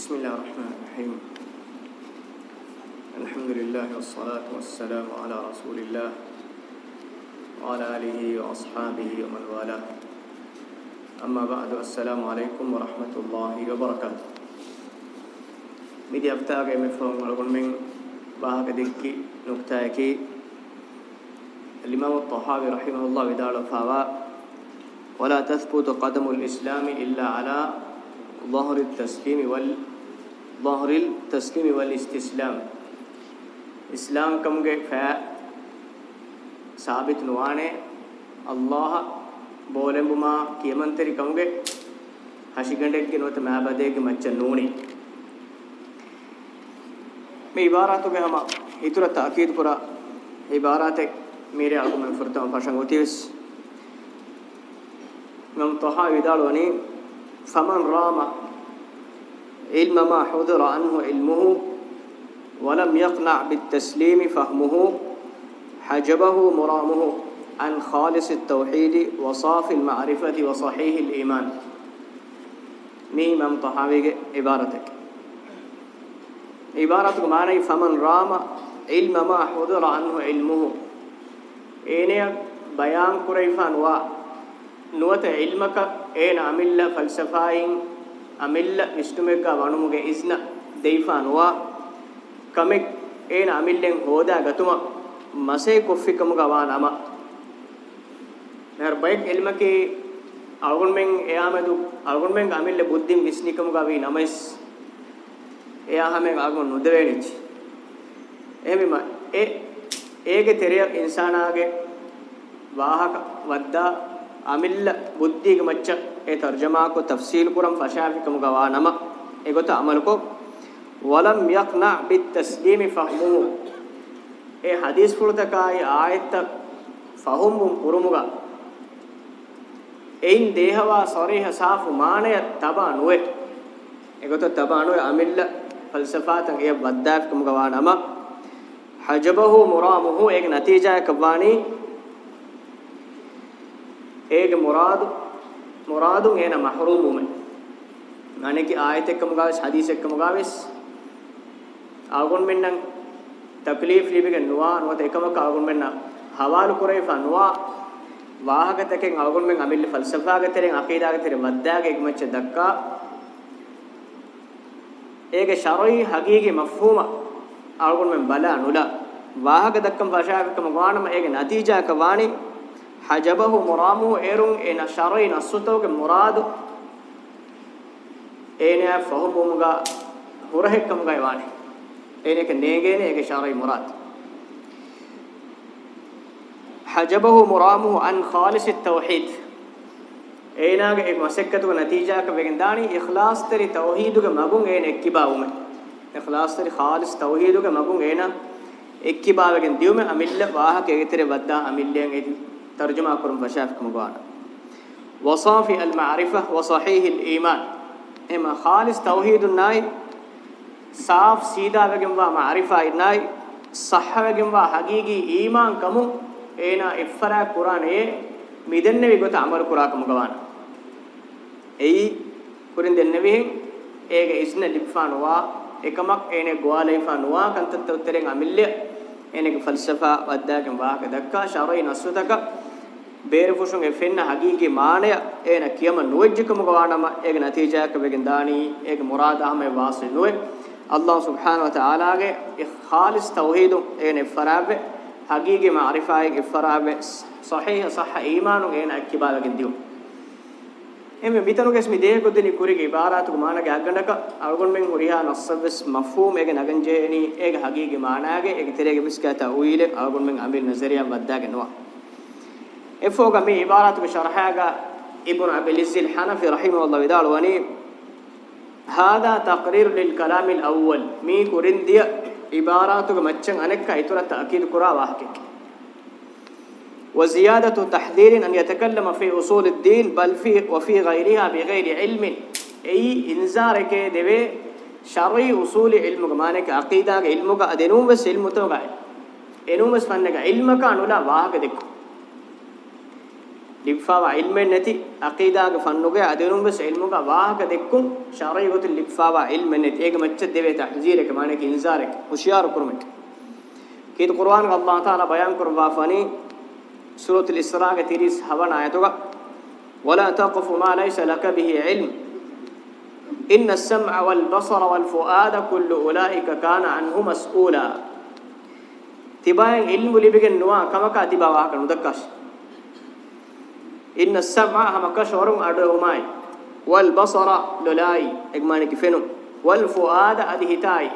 بسم الله الرحمن الرحيم الحمد لله والصلاة والسلام على رسول الله وعلى آله وأصحابه ومن والاه أما بعد السلام عليكم ورحمة الله وبركاته ميدي أفتاقي مفهوم ولقل من باهك دكي نكتاكي الإمام الطحاوي رحمه الله بدار الفاوى ولا تثبت قدم الإسلام إلا على ظهر التسليم وال ظهر التسليم والاستسلام ඉස්ලාම් කමුගේ ෆෑ සාබිත නොවනේ අල්ලාහ බෝලෙඹුමා කියමන්තරි කමුගේ හෂිගණ්ඩෙක් කිනොත මහබදේගේ මච්ච නෝනේ මේ ඉබාරාතු ගහම ඉතුරු තාකීද් පුරා ඉබාරාතේ mere argument furtam pashan gotives nam toha vidalwani faman rama علم ما حضر عنه علمه ولم يقنع بالتسليم فهمه حجبه مرامه عن خالص التوحيد وصاف المعرفة وصحيح الإيمان نيم مم طحاوي عبارتك عبارتك معنى فمن رام علم ما حضر عنه علمه إني بيان كريفان و نوت علمك إن عمل فلسفائي amilla mistumekka wanuge isna deifa nuwa kamek ena amillen hoda gatuma masay koffikamuga wanama ner bayek elmake algonmen eyamedu algonmen amille buddhim visnikamuga vi namais eya hame algon nudevenichi ehemima e ege teriya insanaage wahaka wadda amilla buddhiga macca ඒ තර්ජමා කෝ තෆ්සීල් කුරම් ෆෂාෆි කම ගවා නම ඒගොත අමල කෝ වලම් යක්නා බිත් තස්ලීම ෆහමු ඒ හදීස් පුරතකයි ආයත ෆහමු කුරුමුගා එයින් දේහවා සරීහ සාෆු මානය තබා නොවේ ඒගොත තබා නොවේ අමිල්ල ෆල්සෆාතන් ඒ වද්දාෆ් කම ගවා නම හජබහු මුරාමුහු ඒක නතිජායක වාණී ඒක මුරාදු මුරාදුන් එන මහරූමුම අනේකි ආයත එක්කම ගාවස් හදීස් එක්කම ගාවස් ආගොන් මෙන්නම් තක්ලීෆ් ලිබික නුවා නොත එකම කාගොන් මෙන්න හවාලු කුරේෆා නුවා වාහකතකෙන් අවගොන් මෙන් අමිල්ල ෆල්සෆාගතරෙන් අකීදාගතරෙන් මද්දාගේ ඉක්මච්ච දක්කා ඒකේ ශරයි හගීගේ මෆහූම අවගොන් මෙන් බලා නුලා වාහක දක්කම් භාෂාවකම ගානම ඒකේ නතිජාක වාණි حجبه مرامو ايرون اين شرين السوتوك مراد اين فهمومغا هرهكمغا يواني اينك نيغيني ايك شرين مراد حجبه مرامو عن خالص التوحيد ايناغ ايك مسكتو نتيجاك بين داني اخلاص تري توحيدك مغون اين اكباومه اخلاص تري خالص توحيدك مغون اين اكباوكن ديومه اميل واهك ايتري ودا اميلين ايتي ترجمة كرم فشافك مقانا وصافي المعرفة وصحيح الإيمان إما خالص توحيد الناي صاف سيدا بجنب معرفة الناي صح بجنب حقيقي إيمان كمو إنا إفرا قرآن إيه ميدن نبي قط عمر قرآن مقانا أي قرآن دن نبيهم إيه إسنا لبفانوا එකමක් ඒනේ ගෝලයිෆා නුවා කන්තත් උත්තරෙන් අමිල්ල ඒනේ ෆල්සෆා වද්දාකම් වාහක දක්කා ශරයි නස්වතක ಬೇರೆಫುಶುಂ ಎಫೆನ್ನ ಹಗೀಗಿ ಮಾನಯ ಏನ ಕಿಯಮ ನುವಜ್ಜಿಕಮ ಗವಾಣಮ ಏಗ ನತೀಜಾಕ ಬೆಗಿನ ದಾನಿ ಏಗ ಮುರಾದ ಅಹಮೆ ವಾಸಿ ನುವೆ ಅಲ್ಲಾಹ್ ಸುಬ್ಹಾನಹು ವ ತಆಲಾಗೆ ಖಾಲಿಸ್ ತೌಹೀದು ಏನ ಫರಾಬೆ ಹಗೀಗಿ ಮಾರಿಫಾಯ ಫರಾಬೆ ಸಹೀಹ ಸಹ ಈಮಾನು ಏನ ಅಕ್ಕಿಬಾ ಬೆಗಿನ ದಿಯು එමෙ මිතනුගෙස් මි දේහ කුදිනි කුරිගේ ඉබාරාතුක මානගේ අග්ගණක අවගොන්මෙන් හුරිහා නස්සවස් මෆහූම් ඒක නගන්ජේනි ඒක හගීගේ මානාගේ ඒක තෙරේගේ මිස්කතා උයිලේ අවගොන්මෙන් අමිල් නසරියම් වද්දාගෙනවා efoga mi ibarat ko sharhaga ibn abil izil hanafi rahimahullah vidal wani hada taqrir lil kalam al awwal mi kurindiya ibarat ko machan anekka itura taakid kura wahke وزيادة تحذير أن يتكلم في أصول الدين بل في وفي غيرها بغير علم أي إنذارك دبي شرعي أصول علمك مانك عقيدة علمك أدنوم بس علم توقع إنوم بس فنك علمك أنولا واهك دكتور ලිප්ෆාව ඉල්මෙන් නැති අකීදාගේ ෆන්නුගේ අදිනුම් බෙස් ඉල්මුගා වාහක දෙක්කුම් ශරයි ගොත ලිප්ෆාව ඉල්මෙන් නැති ඒක මච්ච දෙවේ තහජීරක මානේ කින්සාරක හුෂියාර කුරුමෙට කීත කුර්ආන් අල්ලාහ් තාලා බයන් කරවා ෆනි සූරතුල් ඉස්රාගේ 30 හවන ආයතක ولا تقف ما ليس لك به علم إن السمع والبصر والفؤاد كل أولئك كان عنه مسؤولا تباين علم لبغن نوا كما كاتبا واكن دكاش ඉන්න සමා හමක ෂෝරුම් අඩෝමයි වල් බසර ලොලායි එග්මානි කිෆෙනු වල් ෆුආද අදි හිතයි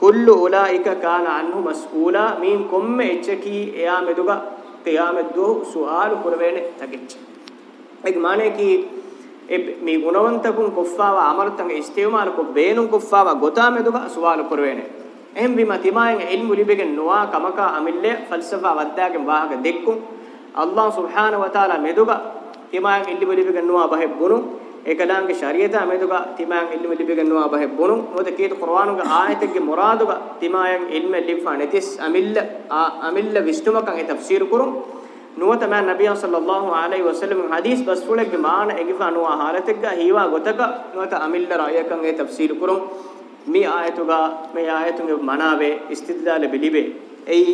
කුල්ලු උලායික කාන අන්හු මස්ඌලා මීන් කොම්ම එච්චකී එයා මෙදුග තියාමෙද්දෝ සුආල් කුරවේන තගෙච්ච එග්මානි කි මේ ගුණවන්තකුන් කොෆාව අමරතංග ඉස්තිමාල කො බේනුන් කොෆාව ගොතා මෙදුග සුආල් කුරවේන එහෙම් බිම තිමායන් ඉල්මු ලිබෙගෙන් නොවා කමකා අමිල්ලේ ෆල්සෆා වද්දාගෙන් වාහක දෙක්කුන් අල්ලාහ් සුබ්හානහු වතාලා මෙදුගා තිමාන් ඉල්ලිම ලිපිගන්නවා බහෙබ්බුණු ඒකලාංගේ ශරීයතා මෙදුගා තිමාන් ඉල්ලිම ලිපිගන්නවා බහෙබ්බුණු මොකද කීත කුර්ආනුගේ ආයතෙක්ගේ මොරාදුගා තිමායන් ඉල්ම ලිප්වා නැතිස් අමිල්ල අමිල්ල විස්තුමකන් ඒ තෆ්සීර් කුරුම් නුවත මෑ නබියන් සල්ලල්ලාහු අලයිහි වසල්ලම් හදීස් බස්ෆුලෙක්ගේ මාන එගිවා නුවා හාලතෙක්ගා හීවා ගොතක නුවත අමිල්ල රායකන් ඒ තෆ්සීර් කුරුම් මේ ආයතුගා මේ ආයතුගේ මනාවේ ඉස්තිදලාල බිලිබේ එයි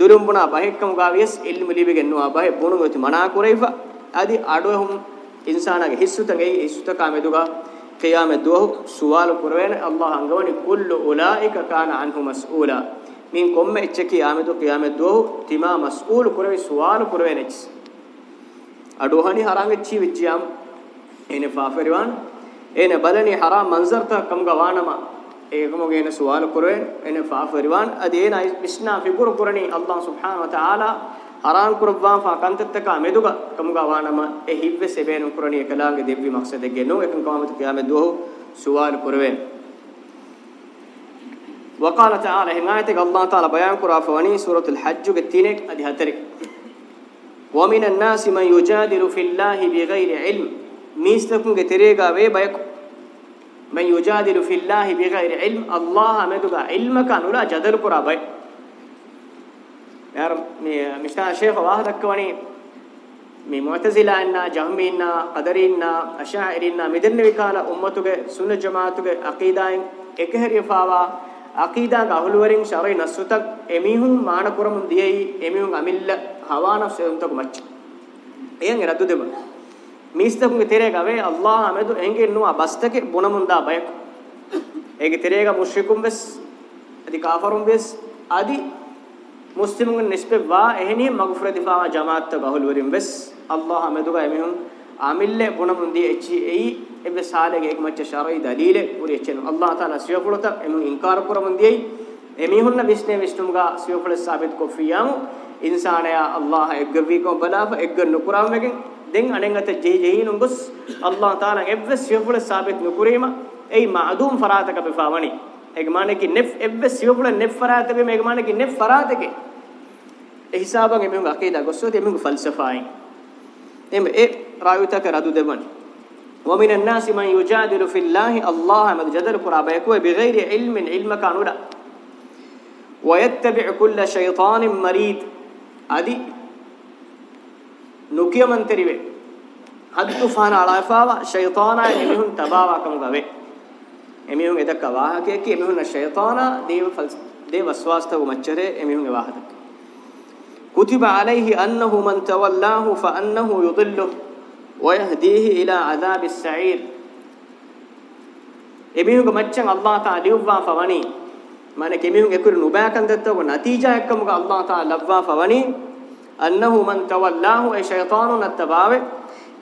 ದುರುಂಬುಣ ಬಹೆಕ್ಕಮ ಗಾವಿಯಸ್ ಎಲ್ಲಿ ಮಿಲಿಬಿಗೆ ಎನ್ನುವ ಬಹೆ ಬುಣುಗೊತಿ ಮನಾ ಕುರೈಫ ಆದಿ ಅಡೋ ಹುಂ ಇನ್ಸಾನಗೆ ಹಿಸ್ಸುತಂಗೆ ಹಿಸ್ಸುತಕ ಮೆದುಗ ಕಿಯಾಮೆ ದೋಹು ಸುವಾಲು ಕುರವೇನ ಅಲ್ಲಾಹ್ ಅಂಗವನಿ ಕುಲ್ಲು ಉಲಾಯಿಕ ಕಾನ ಅನ್ಹು ಮಸ್ಊಲ ಮೀನ್ ಕೊಮ್ಮೆ ಎಚ್ಚಕಿ ಆಮೆದು ಕಿಯಾಮೆ ದೋಹು ತಿಮಾ ಮಸ್ಊಲು ಕುರವಿ ಸುವಾಲು ಕುರವೇನ ಎಚ್ ಅಡೋಹನಿ ಹರಾಂಗೆ ಚಿ ವಿಚ್ಯಾಮ್ ಏನೆ ಫಾಫರಿವಾನ್ ಏನೆ ಬಲನಿ ಹರಾಮ್ ಮಂಜರ್ ತ ಕಮ್ಗ ವಾನಮ ඒකම ගේන සුවාල කරෙන් එන ෆාෆරිවාන් අදේන මිස්නා ෆිගුර පුරණි අල්ලාහ් සුබ්හානහු වතාලා හරාම් කුරබ්වා ෆාකන්තත්තක අමෙදුග කමුගා වානම එ හිබ්බෙ සෙබේන කුරණි එකලාගේ දෙව්වි මක්සද ගෙනෝ එකන් කවමත කියාමෙ දුහ සුවාල කරවෙන් وقال تعالى حمايتك الله تعالى بيان قرا فوني سوره الحج كتينك ادي هترك ومن الناس من يجادل في الله بغير علم ميستكم كتريغا وي بيك من يجادل في الله بغير علم الله مدغا علمك انولا جدل قرا باي يار مشتا شيخ واه دكوني مي معتزله ان جهمينا قدرينا اشاعرينا مدن وكاله امتوگه سنه جماعتوگه عقيداين اكهري فاوا عقيدا غهلورين شرعي نسوتك اميهم مانكورم ديي اميهم اميل هوانا سيونتك مچ ايان ردو دبا මිස්තකුගේ තෙරේගවේ අල්ලාහ අමෙදු එංගෙන් නුවා බස්තකේ බොනමුන්දා බයක ඒගේ තෙරේග මුෂ්‍රිකුම් බස් අදි කාෆරුම් බස් අදි මුස්ලිමුන් නිස්බෙවා එහෙනි මග්ෆුර දිෆාවා ජමාත්ත ගහල් වරින් බස් අල්ලාහ අමෙදුගා එමිහුන් ආමිල්ලේ බොනමුන්දී එචි එයි එබ්බ සාලගේ එක් මච්ච ශරයි දලීල උරි එචෙන අල්ලාහ තාලා සියපුලත එමු ඉන්කාර කරමුන්දී එමිහුන්න විස්නේ විෂ්ණුමුගා සියපුල සාබිත් කොෆියාමු ඉන්සානයා අල්ලාහ එක්ගවි කොබලාව එක්ග නුකුරාමගෙන් دين أنينغت الجيجين ونقص الله تعالى إبس يفضل ثابت نكريما أي معدوم فراتك بفاهمني إجمالك نف إبس يفضل نف فراتك بإجمالك نف فراتك إحسابك يمينك أكيد أقصد يمينك فلسفائين إم إيه رأيتك كرادو دبن ومن الناس من يجادل في الله الله مد جدل كرابيكوا بغير علم علم كانوا ويتبع كل شيطان مريد أدي ನುಕಿಯಮಂತರಿವೆ ಹದ್ದು ಫಹನ ಅಳಫಾವ ಶೈತಾನ ಎಮಿಹುನ್ ತಬಾವಾ ಕಮಗವೆ ಎಮಿಹುನ್ ಎದಕ್ಕ ವಾಹಕೆ ಕಿ ಎಮಿಹುನ್ ಶೈತಾನ ದೇವ ಫಲ್ಸ ದೇವ ವಸ್ವಾಸ್ತವು ಮಚ್ಚರೆ ಎಮಿಹುನ್ ವಾಹದಕ ಕುತಿಬ ಅಲೈಹಿ ಅನ್ನಹು ಮನ್ ತವಲ್ಲಾಹು ಫಅನ್ನಹು ಯುದಿಲ್ಲು ವಯಹದೀಹಿ ಇಲಾ ಅದಾಬಿ ಸঈರ್ ಎಮಿಹುನ್ ಮಚ್ಚಂ ಅಲ್ಲಾಹ್ ತಾಲಿಯುವಾ ಫವನಿ ಮನೆ ಕೆಮಿಹುನ್ ಎಕುರು ನುಬಾಕಂದತ್ತವ ನತೀಜಾ ಎಕ್ಕಮಗ ಅಲ್ಲಾಹ್ ತಾಲವ್ವಾ ಫವನಿ أنه من تولاه أي شيطان التباوي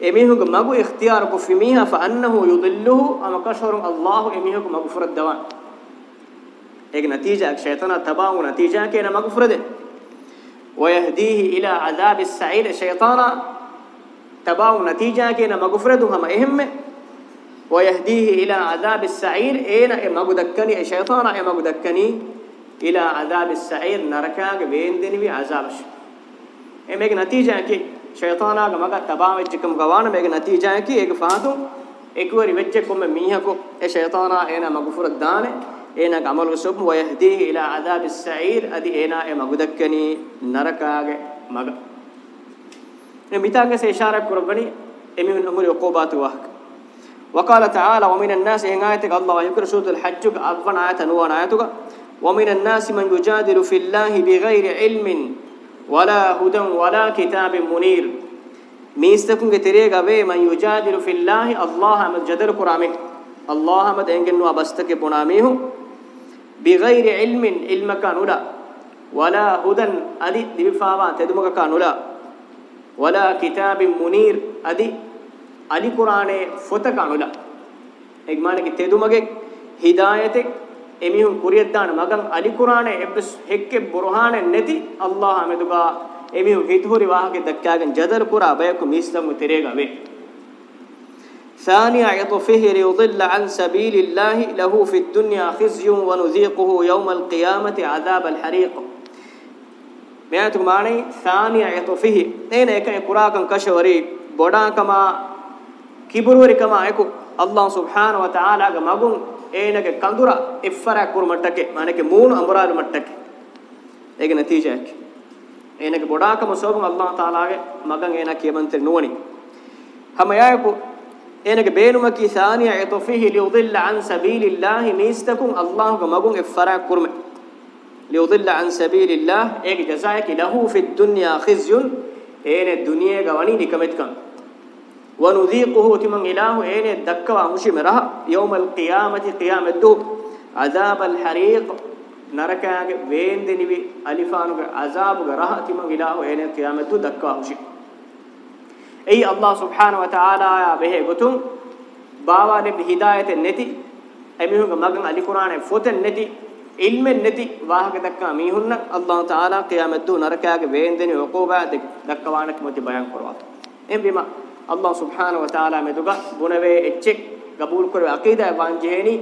إميهك مغو اختيارك فيميها فأنه يضله أما كشر الله إميهك مغفر الدوان ایک نتیجہ شیطان تباو نتیجہ کے نہ مغفر دے ويهديه الى عذاب السعير شيطان تباو نتیجہ کے نہ مغفر دو ہم اہم ويهديه الى عذاب السعير اين مغدكني شيطانا مغدكني الى عذاب السعير نركاك بين دني عذابش e mege natija ki shaytana ga maga tabam ejjikum gawana mege natija ki ege faatu ekori vecche komme mihako e shaytana ena magfura daane ena ga amalu sub wa yahdihi ila adab as-sa'ir adi ena e magudakkani narakaage maga ne mitaka se ishara kurabani emi umuri uqubatu wahk وقال تعالى ومن الناس إن آيتك الله ويكر سورة الحج أبن آية نوان آيتك ومن الناس من يجادل في الله بغير علم ولا هدى ولا كتاب منير ميستكون تريغا وي من يجادل في الله الله امد جدل قرامك الله امد انجنوا ابستك بناميه بغير علم علم كانولا ولا هدى ادي دبفاوا تدمك كانولا ولا كتاب منير ادي علي قرانه فوت كانولا اگمانك تدمك هدايتك emihun kuriyaddan magan ali qur'ane ebbes hekke burhane neti allah ameduga emihun hithuri wahage dakkagen jadal qura bayaku mistamu terega ve ثانيا يطفه ليضل عن سبيل الله له في الدنيا خزي ونذيقه يوم القيامة عذاب الحريق මෙයාතු මානේ සානිය යතොෆිහි නේන එකේ කුරාකම් කෂවරි බොඩාකම කිබුරුරිකම අයකු අල්ලාහ් සුබ්හාන ව තාලාගේ මගුන් ඒනගේ කඳුර එෆරක් කුරු මට්ටකේ මානකේ මූණු අඹරාලු මට්ටකේ ඒක නැතිජයක් ඒනගේ ගොඩාකම සෝබන් අල්ලාහ් තාලාගේ මගන් ඒන කියමන්තේ නුවණි හැම යායකු ඒනගේ බේනුමකී සානිය යතෆිහි ලියුදිල්ල අන් සබීලිල්ලාහ් මේස්තකුම් අල්ලාහ්ගේ මගුන් එෆරක් කුරුම ලියුදිල්ල අන් සබීලිල්ලාහ් ඒක ජසායකි ලහූ ෆිද් දුන්යා ඛිස්යුන් ඒනේ දුනියේ ගවණි නිකමෙත්කම් ونذيقه تمن إله إين دكوا مشي مره يوم القيامة قيامة دوب عذاب الحريق نركاك وين دنيبي ألفانك عذاب راه تمن إله إين قيامة دو دكوا مشي أي الله سبحانه وتعالى به قتم باوا نب هداية النتي أميهم مغن علي قرآن فوتن النتي علم النتي واهك دكا ميهن الله تعالى قيامة دو نركاك وين دني عقوبة دكوانك متي بيان كروات إن بما Allah subhanahu wa ta'ala meduga bunave ecchek gabul kurve aqida wanjeheni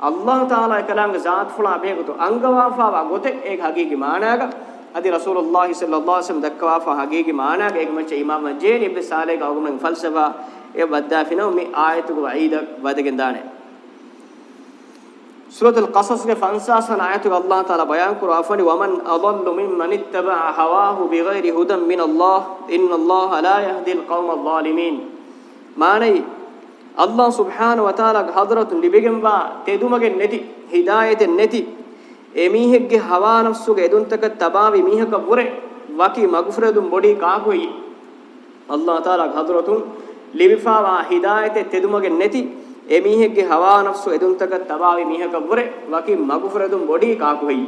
Allah ta'ala kalanga zaat fula begutu angawafa wa gote ek hagigi maanaga adi rasulullah sallallahu alaihi wasallam dakkawafa hagigi maanaga ek macha imam jeni ibn salih ga ogumna falsafa e badda finu mi ayatu waida wadagen dane سورة القصص کے 50 آیت کو اللہ تعالی بیان کرو افنی ومن اضل ممن اتبع هواه بغیر هدى من الله ان الله لا يهدي القوم الظالمين معنی اللہ سبحانہ و تعالی حضرت لبگم وا تیدومگے نتی ہدایت نتی එමීහෙක්ගේ හවා නෆ්සුගේ එදුන්තක තබාවි මීහක වරේ වකි මග්ෆරදුම් බොඩි කාකුයි අල්ලාහ් තාලා හදරතුම් ලිවිෆාවා හිදායතේ තෙදුමගේ නැති ඒ මීහෙක්ගේ හවා නෆ්සු එදුන්තක තබාවි මීහක වරේ වකි මගුෆරදුම් බොඩි කාකු වෙයි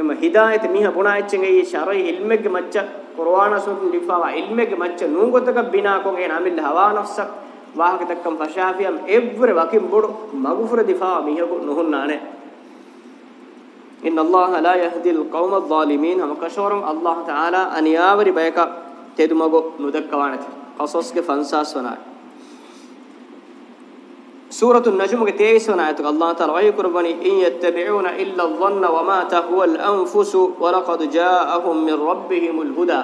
එම හිදායත මීහ පුණා එච්චෙන් ඒ ශරයි ඉල්මෙග්ග මච්ච කුර්ආන සුන් ලිෆාවා ඉල්මෙග්ග මච්ච නූගතක බිනා කොන් ඒ නමිල් හවා නෆ්සක් වාහක දක්කම් ෆෂාෆියම් එව්වර වකි බොඩු මගුෆර දිෆා මීහක නුහුන්නානේ ඉන්න අල්ලාහ ලා යහදිල් කවුම ظාලිමීන් හම කෂෝරම් අල්ලාහ තාලා අනියාවරි බයක තෙදුමගො නුදක්කවානති කසස්ගේ ෆන්සස් වනායි سورة النجم كتيسون آياتك الله تعالى ويقربني إن يتبعون إلا الظن وما تهوى الأنفس ولقد جاءهم من ربهم الهدى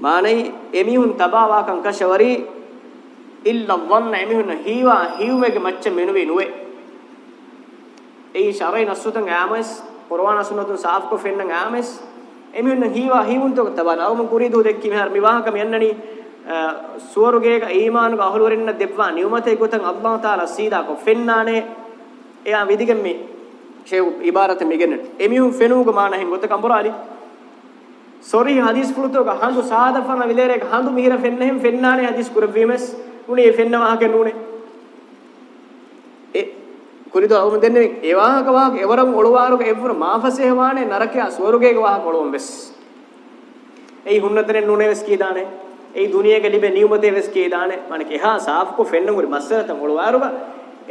ماني إميهن تباوا كان كشوري إلا الظن إميهن هيوا هيومك مچ منوي نوي أي شرعي نسوتن عامس قرآن سنتن صاف کو فين عامس إميهن هيوا هيون تو تبانا أو من كوري دو دكي مهر ميواها كم ينني සුවරුගේක ඊමානුක අහුල වරින්න දෙව්වා නියමතේ ගොතන් අල්ලාහ් තාලා සීදා කො ෆෙන්නානේ එයා විදිගෙන් මේ ෂේ ඉබාරත මෙගෙනට එමිහුන් ෆෙනුග මානහෙන් ගොත කම්බරාලි සොරි හදිස් පුලුතෝග හඳු සාදෆන විලේරේක හඳු මිහිර ෆෙන්නෙහිම් ෆෙන්නානේ හදිස් කුරවීමස් උනේ ෆෙන්න වහකේ නුනේ ඒ කුරිද අවම දෙන්නේ ඒ වාහක වාහක එවරම් ඔළුවාරුක එවර මාෆසේ වානේ නරකයා ස්වර්ගයේ වාහක ඔළුවම් වෙස් එයි හුන්නතනේ නුනේ වෙස් කීදානේ ඒ දුනියක ලිබේ නියුමතේ වෙස් කී දානේ මණක එහා සාෆ්කු ෆෙන්නමුරි මස්සලත මොළවාරුබ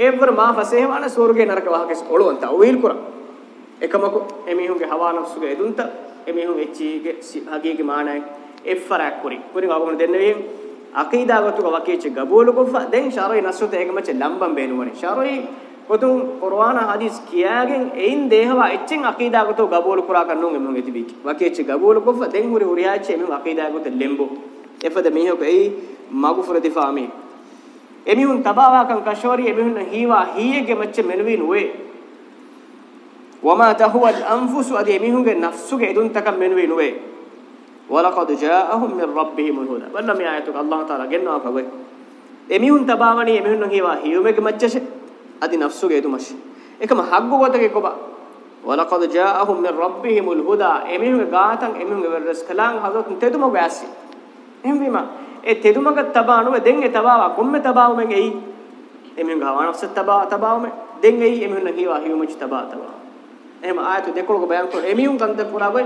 ඒවර මා ෆසේ වන ස්වර්ගේ නරක වහකස් ඔළුවන්ත ඔවිල් කුරා එකමකු එමිහුගේ හවානස්සුගේ එදුන්ත එමිහු එච්චීගේ හගේගේ මානයි එෆරක් කුරි කුරි වගුණ දෙන්න වීම අකීදාගතුක වකීච ගබෝලු කොෆ දැන් ශරයි නස්සුත ඒකමච ලම්බම් බේනුවනේ ශරයි කොතුන් කුර්ආන හදිස් කියාගෙන් එයින් දේහවා එච්චෙන් අකීදාගතෝ ගබෝලු කුරා කන්නුන් එමුන් එතිබීච වකීච ගබෝලු කොෆ දැන් හුරි හුරියාච එමුන් අකීදාගතෝ ලෙම්බෝ efada mihok ei magufura difami emihun tabawa kan kashori emihun hiwa hiyege macce melwin we wama tahwa al-anfusu adi emihunge nafsuge edun takam melwin we walaqad ja'ahum min rabbihim al-huda wallam ayatuk allah taala genna fawe emihun tabawani emihun hiwa hiyumege macce adi nafsuge edumash ekama haggo gotake koba ولقد جاءهم من ربهم الهدى امهم غاتن امهم ورسكلان حضرت تدمو غاسي himwima e tedumaga tabanu den e tabawa komme tabawu men ei emen gawana se tabawa tabawu men den ei emen na hiwa hiwa much tabawa tabawa ehma ayatu dekol ko bayan ko emiyun kan de pura goy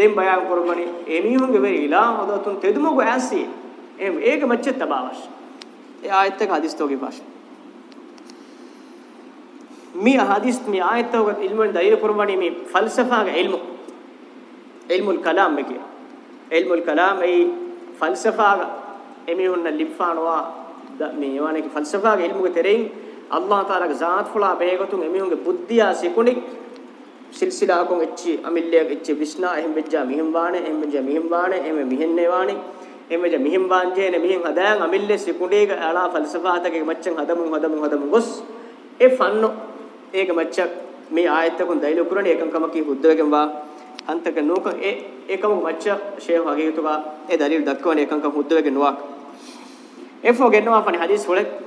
den bayan ko gani emiyun ge veri ila hodatun tedumago ansi em ege macche tabawash e ayat ek hadis toge bash mi hadis mi ayat toge ilmun dair kurmani mi falsafa ge ilmu ilmul kalam ge ilmul kalam ei ෆල්සෆාග එමිහුන්න ලිප්ෆානවා මේ යවනේ ෆල්සෆාග ඉල්මුගේ තෙරෙන් අල්ලාහ් තාලාගේ ذات ෆුලා බේගතුන් එමිහුන්ගේ බුද්ධියා සිකුණි සිල්සිලා කොන් එච්චි අමිල්ලයක් එච්චි විස්නා එහෙම වෙච්චා මිහිම් වානේ එහෙම වෙච්චා මිහිම් වානේ එහෙම මිහෙන්නේ වානේ එමෙජ මිහිම් වාංජේන මිහින් හදාන් අමිල්ලේ සිකුණේක අලා ෆල්සෆාතකේ මච්චන් හදමුන් හදමුන් හදමුන් ගොස් ඒ ෆන්නෝ ඒක මච්චක් මේ ආයතකුන් දෛල උකරණ ඒකම් කම කී හුද්දවකම් වා antaka nukan e ekam macha shehu hageetuga e dalil dakwane ekanka huddwege nuwak efo genwa fani hadis hulek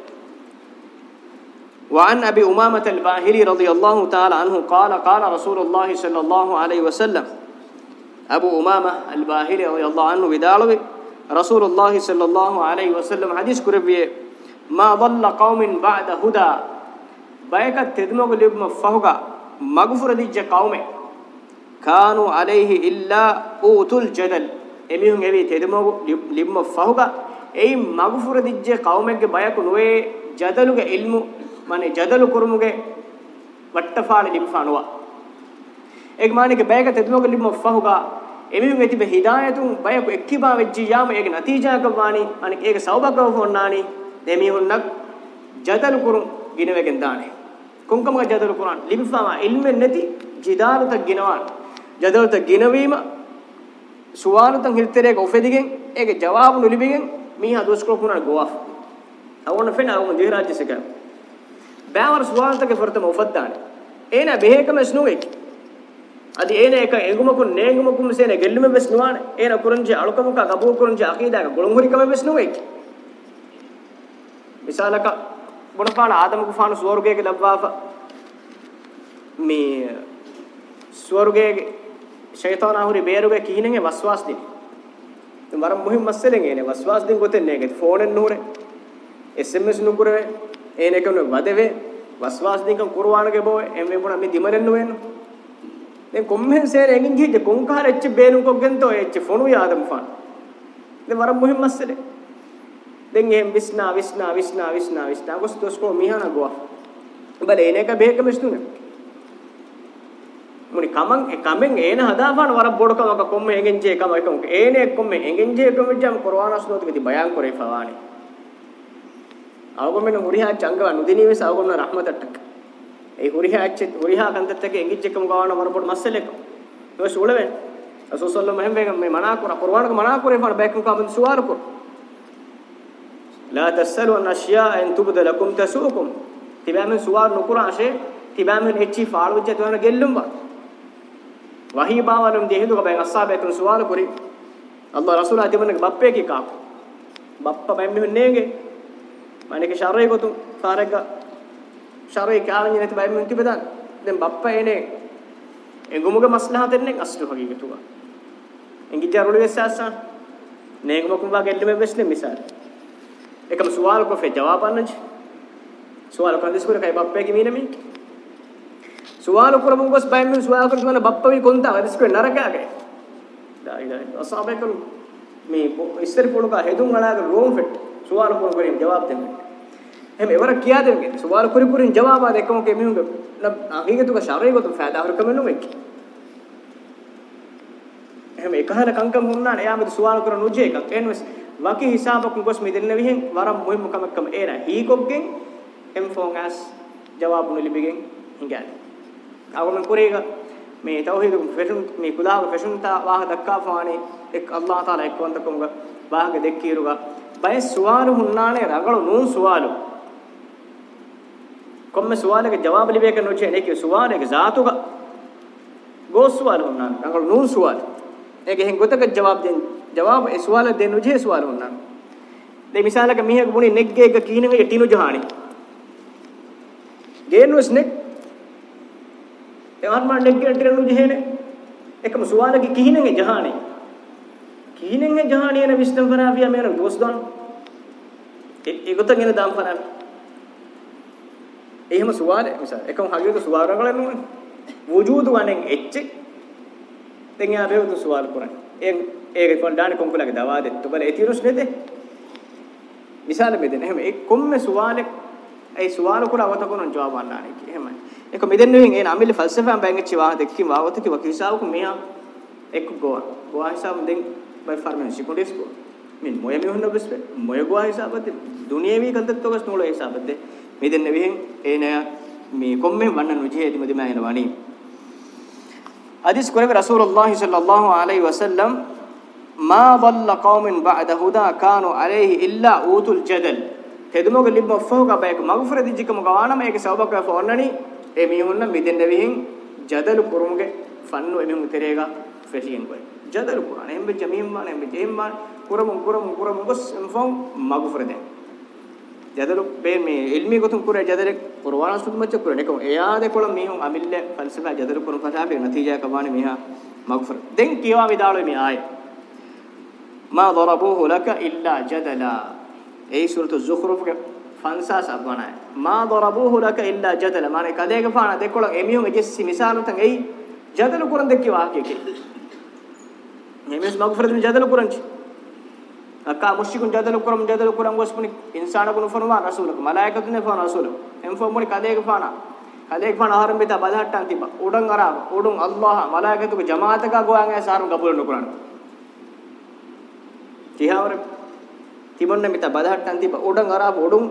وعن أبي أمامة الباهلي رضي الله تعالى عنه قال قال رسول الله صلى الله عليه وسلم أبو أمامة الباهلي رضي الله عنه بدالوي رسول الله صلى الله عليه وسلم حديث كربي ما ضل قوم بعد هدى بايك تدمغ لب مفهوغا مغفر دي قومه كانوا عليه إلا قوت الجدل එමිහුන් එවි තෙදමෝ ලිම්ම ෆහුගා එයි මග්ෆුර දිජ්ජේ කවුමෙක්ගේ බයකු නොවේ ජදලුගේ ඉල්මු মানে ජදලු කුරුමුගේ වට්ටෆාල ලිම්ෆානුවා එක් මානික බයක තෙදමෝගේ ලිම්ම ෆහුගා එමිහුන් එතිබ හිදායතුන් බයකු එක්කිබා වෙච්චි යාම ඒක නතිජාක වානි අනික ඒක සෞභග්‍යව හොන්නානි දෙමිහුන්නක් ජදලු කුරුම් ගිනවගෙන් දානේ කුංකමගේ ජදලු කුරාන් ලිම්ෆාම ඉල්මෙන් නැති ජිදාලුතක් ගිනවාන ජදවත ගිනවීම සුවානුතන් හිල්තරේක ඔෆෙදිගෙන් ඒකේ ජවාබු නුලිබිගෙන් මීහා දුස්කෝ පුනා ගෝවා අවොන ෆෙන අවොන ජේරාජ්‍ය සක බෑවර සුවානුතක ෆර්තම ඔෆද්දාන ඒන බෙහෙකම ස්නුවෙක් අද ඒන එක එඟුමකු නේඟුමකු මෙසේන ගෙල්ලුම බෙස් නුවාන ඒන කුරුන්ජි අලුකමක කබෝ කුරුන්ජි අකීදාක ගොළුහුරිකම බෙස් නුවෙක් මිසාලක බොනපාන ආදම කුෆාන සුවර්ගයේ ලබ්වාෆ මේ ස්වර්ගයේ ෂයිතානා හුරි බේරුගේ කිහිනෙන්ගේ වස්වාස් දින තුන් වරම් මුහිම් මස්සලෙන් එනේ වස්වාස් දින් ගොතෙන් නේගේ ෆෝනෙන් නూరుේ SMS නුකුරේ එනේ කනු වදවේ වස්වාස් දින්කම් කුර්ආනගේ බෝ එම් වෙමුණ මේ දිමරෙන් නොවෙන්න දැන් කොම්හෙන් සේර එගින් ගිහිජ කොංකාර එච්ච බේනුම් කොග්ගෙන්තෝ එච්ච ෆොනු යාදම් ෆාන් දැන් වරම් මුහිම් මස්සලේ දැන් එහෙම් විස්නා විස්නා විස්නා විස්නා විස්නා ගොස් දොස් කො මිහාන ගොවා බල එනේක බේකම ස්තුනේ මුනි කමං කමෙන් ඒන හදාපාන වර බොඩකම අක කොම්ම හංගෙන්ජේ කම එකම ඒනේ කොම්ම හංගෙන්ජේ කොම්මජම් කුර්ආනස් නෝතිකති බයන් කරේ ෆවානි අවගොමෙන හුරිහා චංගව නුදිනීවි සවගොමන රහමතට්ටක ඒ හුරිහා ඇච්ච හුරිහා කන්තත්තක එංගිච්චකම ගාවන වර බොඩ මස්සලෙක ඔය සූලවෙන් රසූසල්ල මහම් වේගම් මේ මනා කර කුර්ආනක මනා කරේ ෆාන බෑකම් කමන් සුවාර කර ලා තස්සලු අන් අෂියා අන් තුබද ලකුම් තසූකුම් තිබෑමෙන් සුවාර නොකර අෂේ තිබෑමෙන් එච්චි ෆාල් වජ්ජ තවන ගෙල්ලුම් වා ವಹಿ ಬಾವಲಂ ದೇಹಿದುಗ ಬೈ ಅಸ್ಸಾಬೇತನ್ ಸುವಾಲ ಕುರಿ ಅಲ್ಲಾಹ ರಸೂಲ ಅತಿವನಗೆ ಬಪ್ಪೆ ಕಿ ಕಾಕು ಬಪ್ಪ ಬೈ ಮಿ ಹುನ್ನೇಗೆ ಮನೆಗೆ ಶರೈ ಗೊತು ಕಾರಗ ಶರೈ ಕಾಲಂಜಿ ನೆತಿ ಬೈ ಮಿ ಹುಂತಿ ಬೆದಾನ್ ದೆನ್ ಬಪ್ಪ ಏನೆ ಎಂಗುಮುಗ ಮಸ್ಲಹತೆನ್ನೆ ಅಷ್ಟು ಹಗಿಗೆ ತುಗ ಎಂಗಿ ಜರುಳು ವೆಸ್ಸಾಸ ನೇಗುಮಕುಂ ಬಾ ಗೆಲ್ಲೆ ಮೆಸ್ನೆ ಮಿಸಾಲ್ එකම සුවාල කොෆේ ජවාබන්නජ සුවාල කන්දිස් කුර කයි බප්පේ කිමිනමි සුවාල කරමුන් ගොස් බයෙන් මින් සුවාල කරන බප්පවි කොන්තා හදිස් කෝ නරකයාගේ ඩායිලා අසාබේකන් මේ ඉස්තර පොලක හෙදුන් අලාගේ රෝම් ෆෙට් සුවාල කරන කරින් ජවාබ් දෙන්න එහම එවර කියා දෙන්නේ සුවාල කරි පුරින් ජවාබ ආද එකම කෙ මිනුගේ අහීගතුක ශරීරගත ෆෑදා හරකමනු මෙක්කේ එහෙම එකහන කංකම් වුණාන එයා මෙතු සුවාල කර නොජේ එකක් එන්වස් වකි හිසාබක් ගොස් මෙදෙන්න විහෙන් වරම් මුහිම් කමක්කම ඒන හීකොග්ගෙන් එම් ෆෝන් ඇස් ජවාබුනු ලිබිගෙන් ඉංගෑනේ agome kurega me tawhidum feshun me kudaga feshun ta wah dakka fani ek allah taala ek wanta kumga wahge dekkiruga bay suwalu hunnane ragalu nun suwalu komme suwalege jawab libeke no chene ke suwalege zaatuga go suwal hunnan ragalu nun suwal ege hen gotaka jawab den jawab e suwal den uje suwal hunnan de misalaka mihek buni negge ek kinege tinu jahani geenus nek යාර්මා නෙග්ගෙන් ට්‍රෙන්නු ජෙහෙනේ එකම සුවාලගේ කිහිනෙන්ගේ ජහානේ කිහිනෙන්ගේ ජහානේ න විස්තම් ෆරාවියා මේන ගොස්දොන් ඒගොතගෙන දාම් ෆරාවි එහෙම සුවාලේ මිසා එකම හගියක සුවාරගලන නුනේ වුජූදු වනෙන් එච්චි දෙන් යා බේවතු සුවාල කරන් ඒ ඒක කොණ්ඩාන කොංකුලගේ දවා දෙත්තු බල එතිරුස් නේද මිසාල බෙදෙන එහෙම ඒ කොම්මේ සුවාලේ ඒ සුවාල කරවත කොනන් ජවාබ අන්නානේ එහෙමයි එක මිදෙන්නුවෙන් එන අමිල ෆල්සෆාම් බැංගච්චි වා දෙකකින් වාවත කිව කිසාවක මෙයා එක්ක ගෝවා ගෝවා හිසාව දෙන් බයි ෆාර්මෙන් සිකොඩිස් ගෝ මින් මොය මෙ හොන්න බස් මොය ගෝවා හිසාවද දුනියේවි කන්දත් ඔගස් නෝල හිසාවද මිදෙන්න විහෙන් ඒ නෑ මේ කොම්මෙන් වන්න නුජේදි මුදි මෑ එනවණී حدیث کرے رسول صلی اللہ علیہ وسلم ما ضل قوم بعد هدى كانوا عليه الا اوت الجدل تدمو گلب مفوق ابا ایک مغفرت جکم گوانا میں ایک سبب کا فورننی ඒ මිහුන්න මිදෙන්න විහිං ජදලු කුරුමුගේ ෆන්නු එමෙ මුතරේගා ෆෙෂියෙන් කොයි ජදලු කුරාන එම්බ ජමීම් මාන එම්බ ජේම් මාන කුරමු කුරමු කුරමු ගොස් එම්ෆොන් මගුෆරදේ ජදලු බේ මේ ඉල්මි ගොතුම් කුරේ ජදලෙ කුරවාන සුතුමච්ච කුරේ නේකෝ එයාදේ කොළ මිහුන් අමිල්ල ෆල්සෆා ජදලු කුරු කතාබේ නතිජා කබානේ මිහා මගුෆර දෙන් කීවා විදාලෝ මේ ආයේ මා දරබූහු ලක ඉල්ලා ජදලා ඒ සූරතු زخرف fansa sabwana ma darabuhu laka illa jadala mane kadega fana dekolon emiyun ejessi misalu tan ei jadal kuran dekki waakeke emis magfrat min jadal kuran chi akka mushrikun jadal kuram jadal kuram gospuni insana gunu fonwa rasuluk malaikatu ne fona rasuluk em fo moni kadega fana kadega fana haram bita badhattan tiba udun ara udun allah malaikatu jamaata ka goan ay sarum gabulun kuran tihawre තිබොන්න මිත බදහට්ටන් තිබ උඩන් අරාප උඩුම්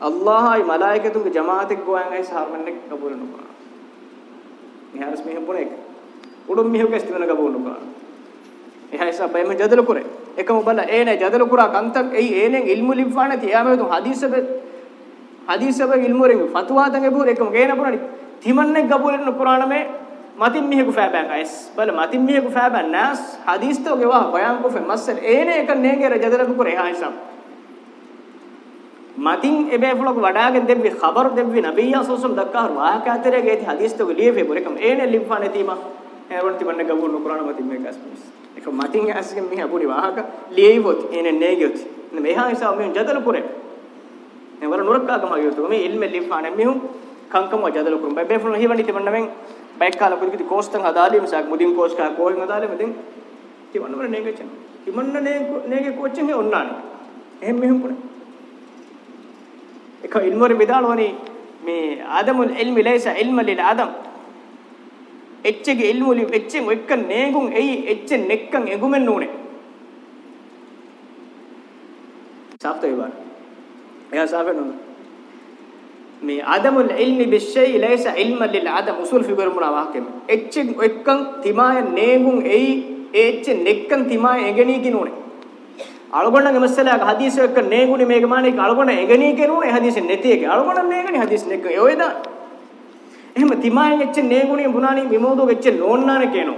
අල්ලාහයි මලායිකතුන්ගේ ජමාඅතෙක් ගෝයන්ගයි සාර්මන්නෙක් කබූල් නොකරන. මෙහාරස් මෙහෙම පුරේ එක. උඩුම් මෙහෙක ස්තිවන කබූල් නොකරන. එහයිස බයම ජදල කුරේ. එකම බල ඒනේ ජදල කුරා කන්තක් එයි ඒනෙන් ඉල්මු ලිබ්වාන තියාමෙතු හදීසබ හදීසබ ඉල්මුරෙන් ෆතුවා තංගේ පුර එකම ගේන පුරණි. තිමන්නෙක් කබූල් නොකරන මේ මතින් මිහෙකු ෆෑබෑන් අයස් බල මතින් මිහෙකු ෆෑබෑන් නැස් හදීස්තෝ ගෙවා බයන් කොෆෙ මස්සල් ඒනේ එක නේගේ ජදල කුරේ එහයිසම්. matin ebe fulak wadagen debbi khabar debbi nabiyya sallallahu dakka ruwa ka tere ge hadis to liyefe borekam ene limfane tima erwan timanne gabu no qur'an matin me kasmis ek matin asge me aburi wahaka liyevot ene negiyot me ha isa me jadal pure ne wala nurakka gama yotu me ilme limfane me hum kankam wa jadal kurum be fulak hiwani timanne men baikala kudikiti kostan adali misak mudin koska kohin adali mudin timanne ne negechana timanne ne nege kochen he onnani එහෙම මෙහෙම පුනේ එක ඉල්මුරි බිදාලෝනි මේ ආදමුල් ඉල්මි ලයිස ඉල්ම ලිල් ආදම් එච්චගේ ඉල්මුලි එච්චෙන් එක්ක නේගුන් එයි එච්චෙන් නෙක්කන් එගුමෙන් නෝනේ සාප්තේ වර එයා සාපේ නෝ මේ ආදමුල් ඉල්මි බිෂේ ලයිස ඉල්ම ලිල් Adam උසුල් figure මුනා වාක්‍යෙම එච්චෙන් එක්කන් තිමාය නේගුන් එයි එච්චෙන් නෙක්කන් තිමාය එගණී කිනෝනේ අලගොන්න එමස්සලයක් හදීස් එක්ක නේගුනි මේක මානේ අලගොන්න එගණී කෙනු ඒ හදීස් නැති එක අලගොන්න නේගණි හදීස් නෙක ඔයද එහෙම තිමායෙන් එච්ච නේගුනි බුණානි විමෝදෝ වෙච්ච නෝන්නාන කෙනු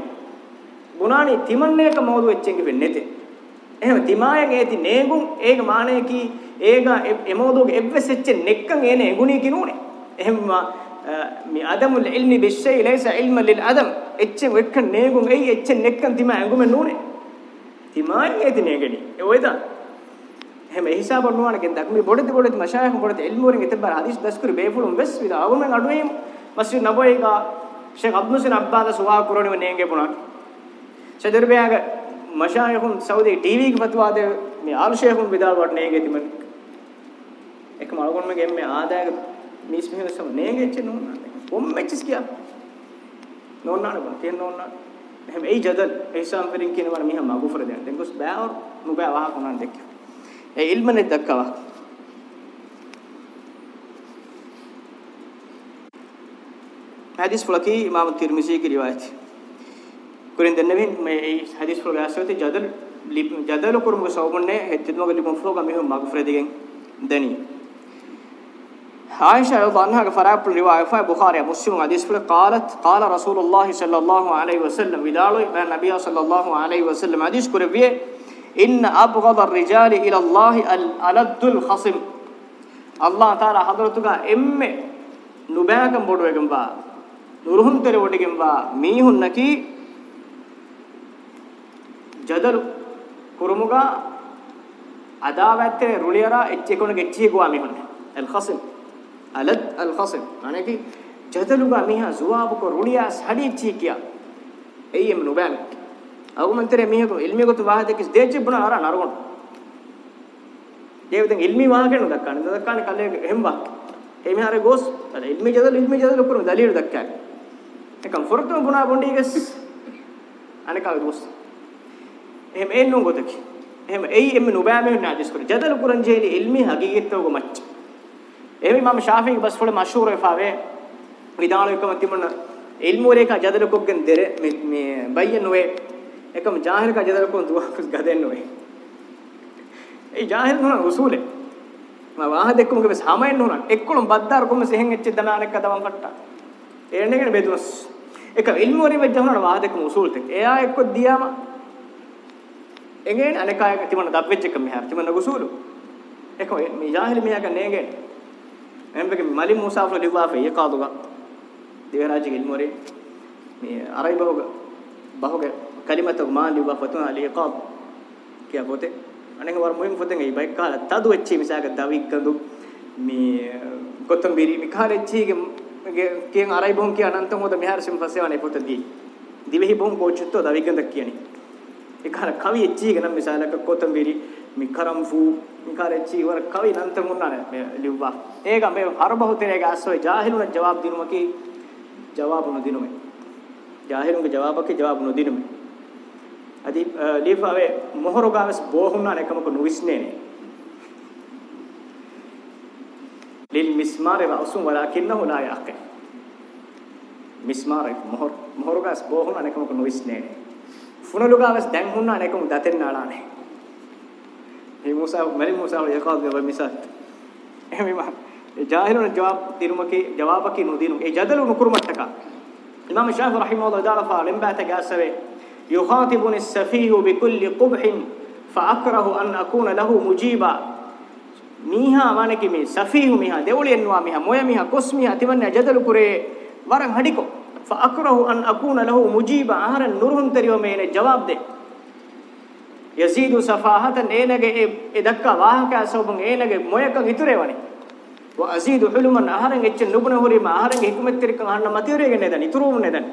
බුණානි තිමන්නේක මෝදු වෙච්චෙන් කිවෙ නැති එහෙම තිමායෙන් ඒති නේගුන් ඒක මානේ කි ඒක එමෝදෝගේ එබ්වෙසෙච්ච නෙක්කන් ඒන එගුනි කිනුනේ එහෙම මේ අදමුල් ඉල්මි බිෂේ ලයිස ඉල්ම ලිල් අදම් එච්ච වෙක්ක නේගුන් එයි එච්ච නෙක්කන් තිමා ඇඟුම නෝනේ ඉතිමායි ඇදිනේ ගනි ඒ ඔයද එහෙම හිසාබ නොවනකෙන් දක්මි බොඩති බොඩති මශායඛ බොඩති එල්මෝරින් ඉතබර හදිස් බස්කුරි බේෆුලුම් බස් විදා අවමෙන් අඩුවේම් මස්ජිද් නබෝයිගා ෂේඛ් අබ්දුසින් අබ්බාද සුවා කුරෝනි වනේගේ පුණක් ෂදර්බයාග මශායඛුන් සෞදි ටීවී ක ෆතවා දේ මේ ආල්ෂේඛුන් විදා වඩනේගේ තිමන් එක මලගොන් මගේ මේ ආදායක මිස් මිහුසම නේගේ චේ නෝනා කොම්මෙච්චස් කියා නෝනාන බන් තේ නෝනා එහෙම ඒ ජදල් ඉහ්සාම් ෆරින් කියන වර මිහම ගුෆර දෙන්න දෙගොස් බෑ ඔර් නුබෑ වහ කොනන් දෙක්ක ඒ ඉල්මනේ දක්කවා حديث فلكي امام الترمذي کی روایت کرین دنبی میں اس حدیث فلکا سے جدل جدل کرم کو سوبنے ہتدمو گلی مفروغ میں مغفرت دین دنی عائشة رضي الله عنها فرأب الرواية في بخاري مسلم حديث فل قالت قال رسول الله صلى الله عليه وسلم بدالو ما النبي صلى الله عليه وسلم حديث كربيه إن أبغض الرجال إلى الله الألد الخصم الله تعالى حضرتك إم نباكم بودوكم با نورهم ترودكم با ميهن نكي ජදලු කුරුමුගා අදාවැත්තේ රුලියරා එච්චෙකුණ ගෙච්චිය ගුවා මෙහොන්නේ එල් ඛසිම් अलत अलकसम माने कि जदलुगा मीहा जुवाब को रुड़िया सड़ी ची किया एम नुबैल अगु मंतरे मीह को इल्मी को तो वाह दे किस देचे बुना हरा नरवण देवदन इल्मी वाह के न दक्काने दक्काने कले हम वाह एम हरे गोस तले इल्मी जदल इल्मी जदल को दलील दक्का එකම් ෆොරතුම ගුණා බොණ්ඩීගස් අනකාවේ දුස් එහෙම එන්නු ගොතකි එහෙම එයි එමෙ නුබෑ මෙහෙ නාජස් කර ජදල් කුරන් ජේලි ඉල්මි හගීගත්තව ගොමච්ච එහෙම ඉමාම් ශාෆියි බස් ෆොල මෂූර් වෙපාවේ විදාල එකම තිබුණ ඉල්මෝරේක ජදලකොක්ගෙන් දෙර මේ මේ බයිය නොවේ එකම ජාහිරක ජදලකොන් දුවාකුස් ගදෙන් නොවේ ඒ ජාහිර නෝන උසූලේ මා වාහ දෙක්කම කම සාමයෙන් නෝන එක්කොලම් බද්දාර කොම සෙහෙන් එච්ච දනානෙක් අදවන් කට්ටා එන්නගෙන බෙදුනස් එක ඉල්මෝරේ වෙච්ච නෝන වාහ දෙක්කම උසූල් තෙක් එයා එක්ක දියාම එගෙන් අනකායක තිබුණ දබ්වෙච්ච එක මෙහා තිබුණ උසූලු එක මේ ජාහිර මෙයාක නේගෙන එම්බක මලි මුසාෆර ලිවාෆේ යකාදුග දෙවනාජි ගිල්මොරේ මේ අරයිබවග බහොග කලිමතක මා ලිවා ෆතුන අලිකාබ් කිය පොතේ අනේ වර මුහිම් ෆතෙන් ඒ බයික් කාලා තදු එච්චි මිසක දවික්කඳු මේ කොතම්බිරි මිඛාලෙච්චිගේ කියෙන් අරයිබොම් කිය අනන්තම හොද මෙහාර සිම් පස්සේ වනේ පොත දී දිවෙහි බොම් කොච්චුත්තෝ දවික්කඳක් කියනේ ඒ කාලා කවි එච්චිගේ නම් මිසලක කොතම්බිරි මිකරම් වූ මිකරචි වර කවි නන්තම් උන්නනේ මේ ලිව්වා ඒක මේ අරබහු තේරේ ගාස්සෝයි ජාහිලුන ජවාබ් දිනුමකි ජවාබ් නොදිනුමේ ජාහිලුන්ගේ ජවාබකේ ජවාබ් නොදිනුමේ අදි ලිෆාවේ මොහරු ගාවස් බෝහුන්නන එකමක නුවිස්නේනේ ලිල් මිස්මාර රසුම් වලාකින්නහු ලා යaqi මිස්මාර මොහරු මොහරු ගාස් බෝහුන්නන එකමක නුවිස්නේනේ ෆුනලු ගාවස් දැන් හුන්නන එකම දතෙන්නාලානේ في موسى مري موسى يقاض بالمثال جاهلون الجواب دينمك جوابك ندين اي جدل نكرمتك امام الشافعي رحمه الله تعالى فلم باتجاسبه يخاطبني السفيه بكل قبح فاكره ان اكون له مجيبا ميها مانك مي سفيه ميها دولي انوا ميها مويا ميها كسميها تمنى جدل كره ورن هديكو فاكره ان اكون له مجيبا اهرن نورهم تريو مين جواب ده ಯಜೀದು ಸಫಾಹತ ನೇನಗೆ ಎ ದಕ್ಕ ವಾಹಕ ಸೌಬಂ ಏನಗೆ ಮೊಯಕ ಹಿತುರೆವನಿ ವ ಅಜೀದು ಹುಲುಮನ್ ಆಹಾರಂ ಎಚ್ಚ ನುಗುನ ಹುರಿ ಆಹಾರಂ ಹಿಕಮತ್ತಿರಿಕ ಅಣ್ಣ ಮತಿಯುರೆಗೆ ನೆದನಿ ಇತುರುವು ನೆದನಿ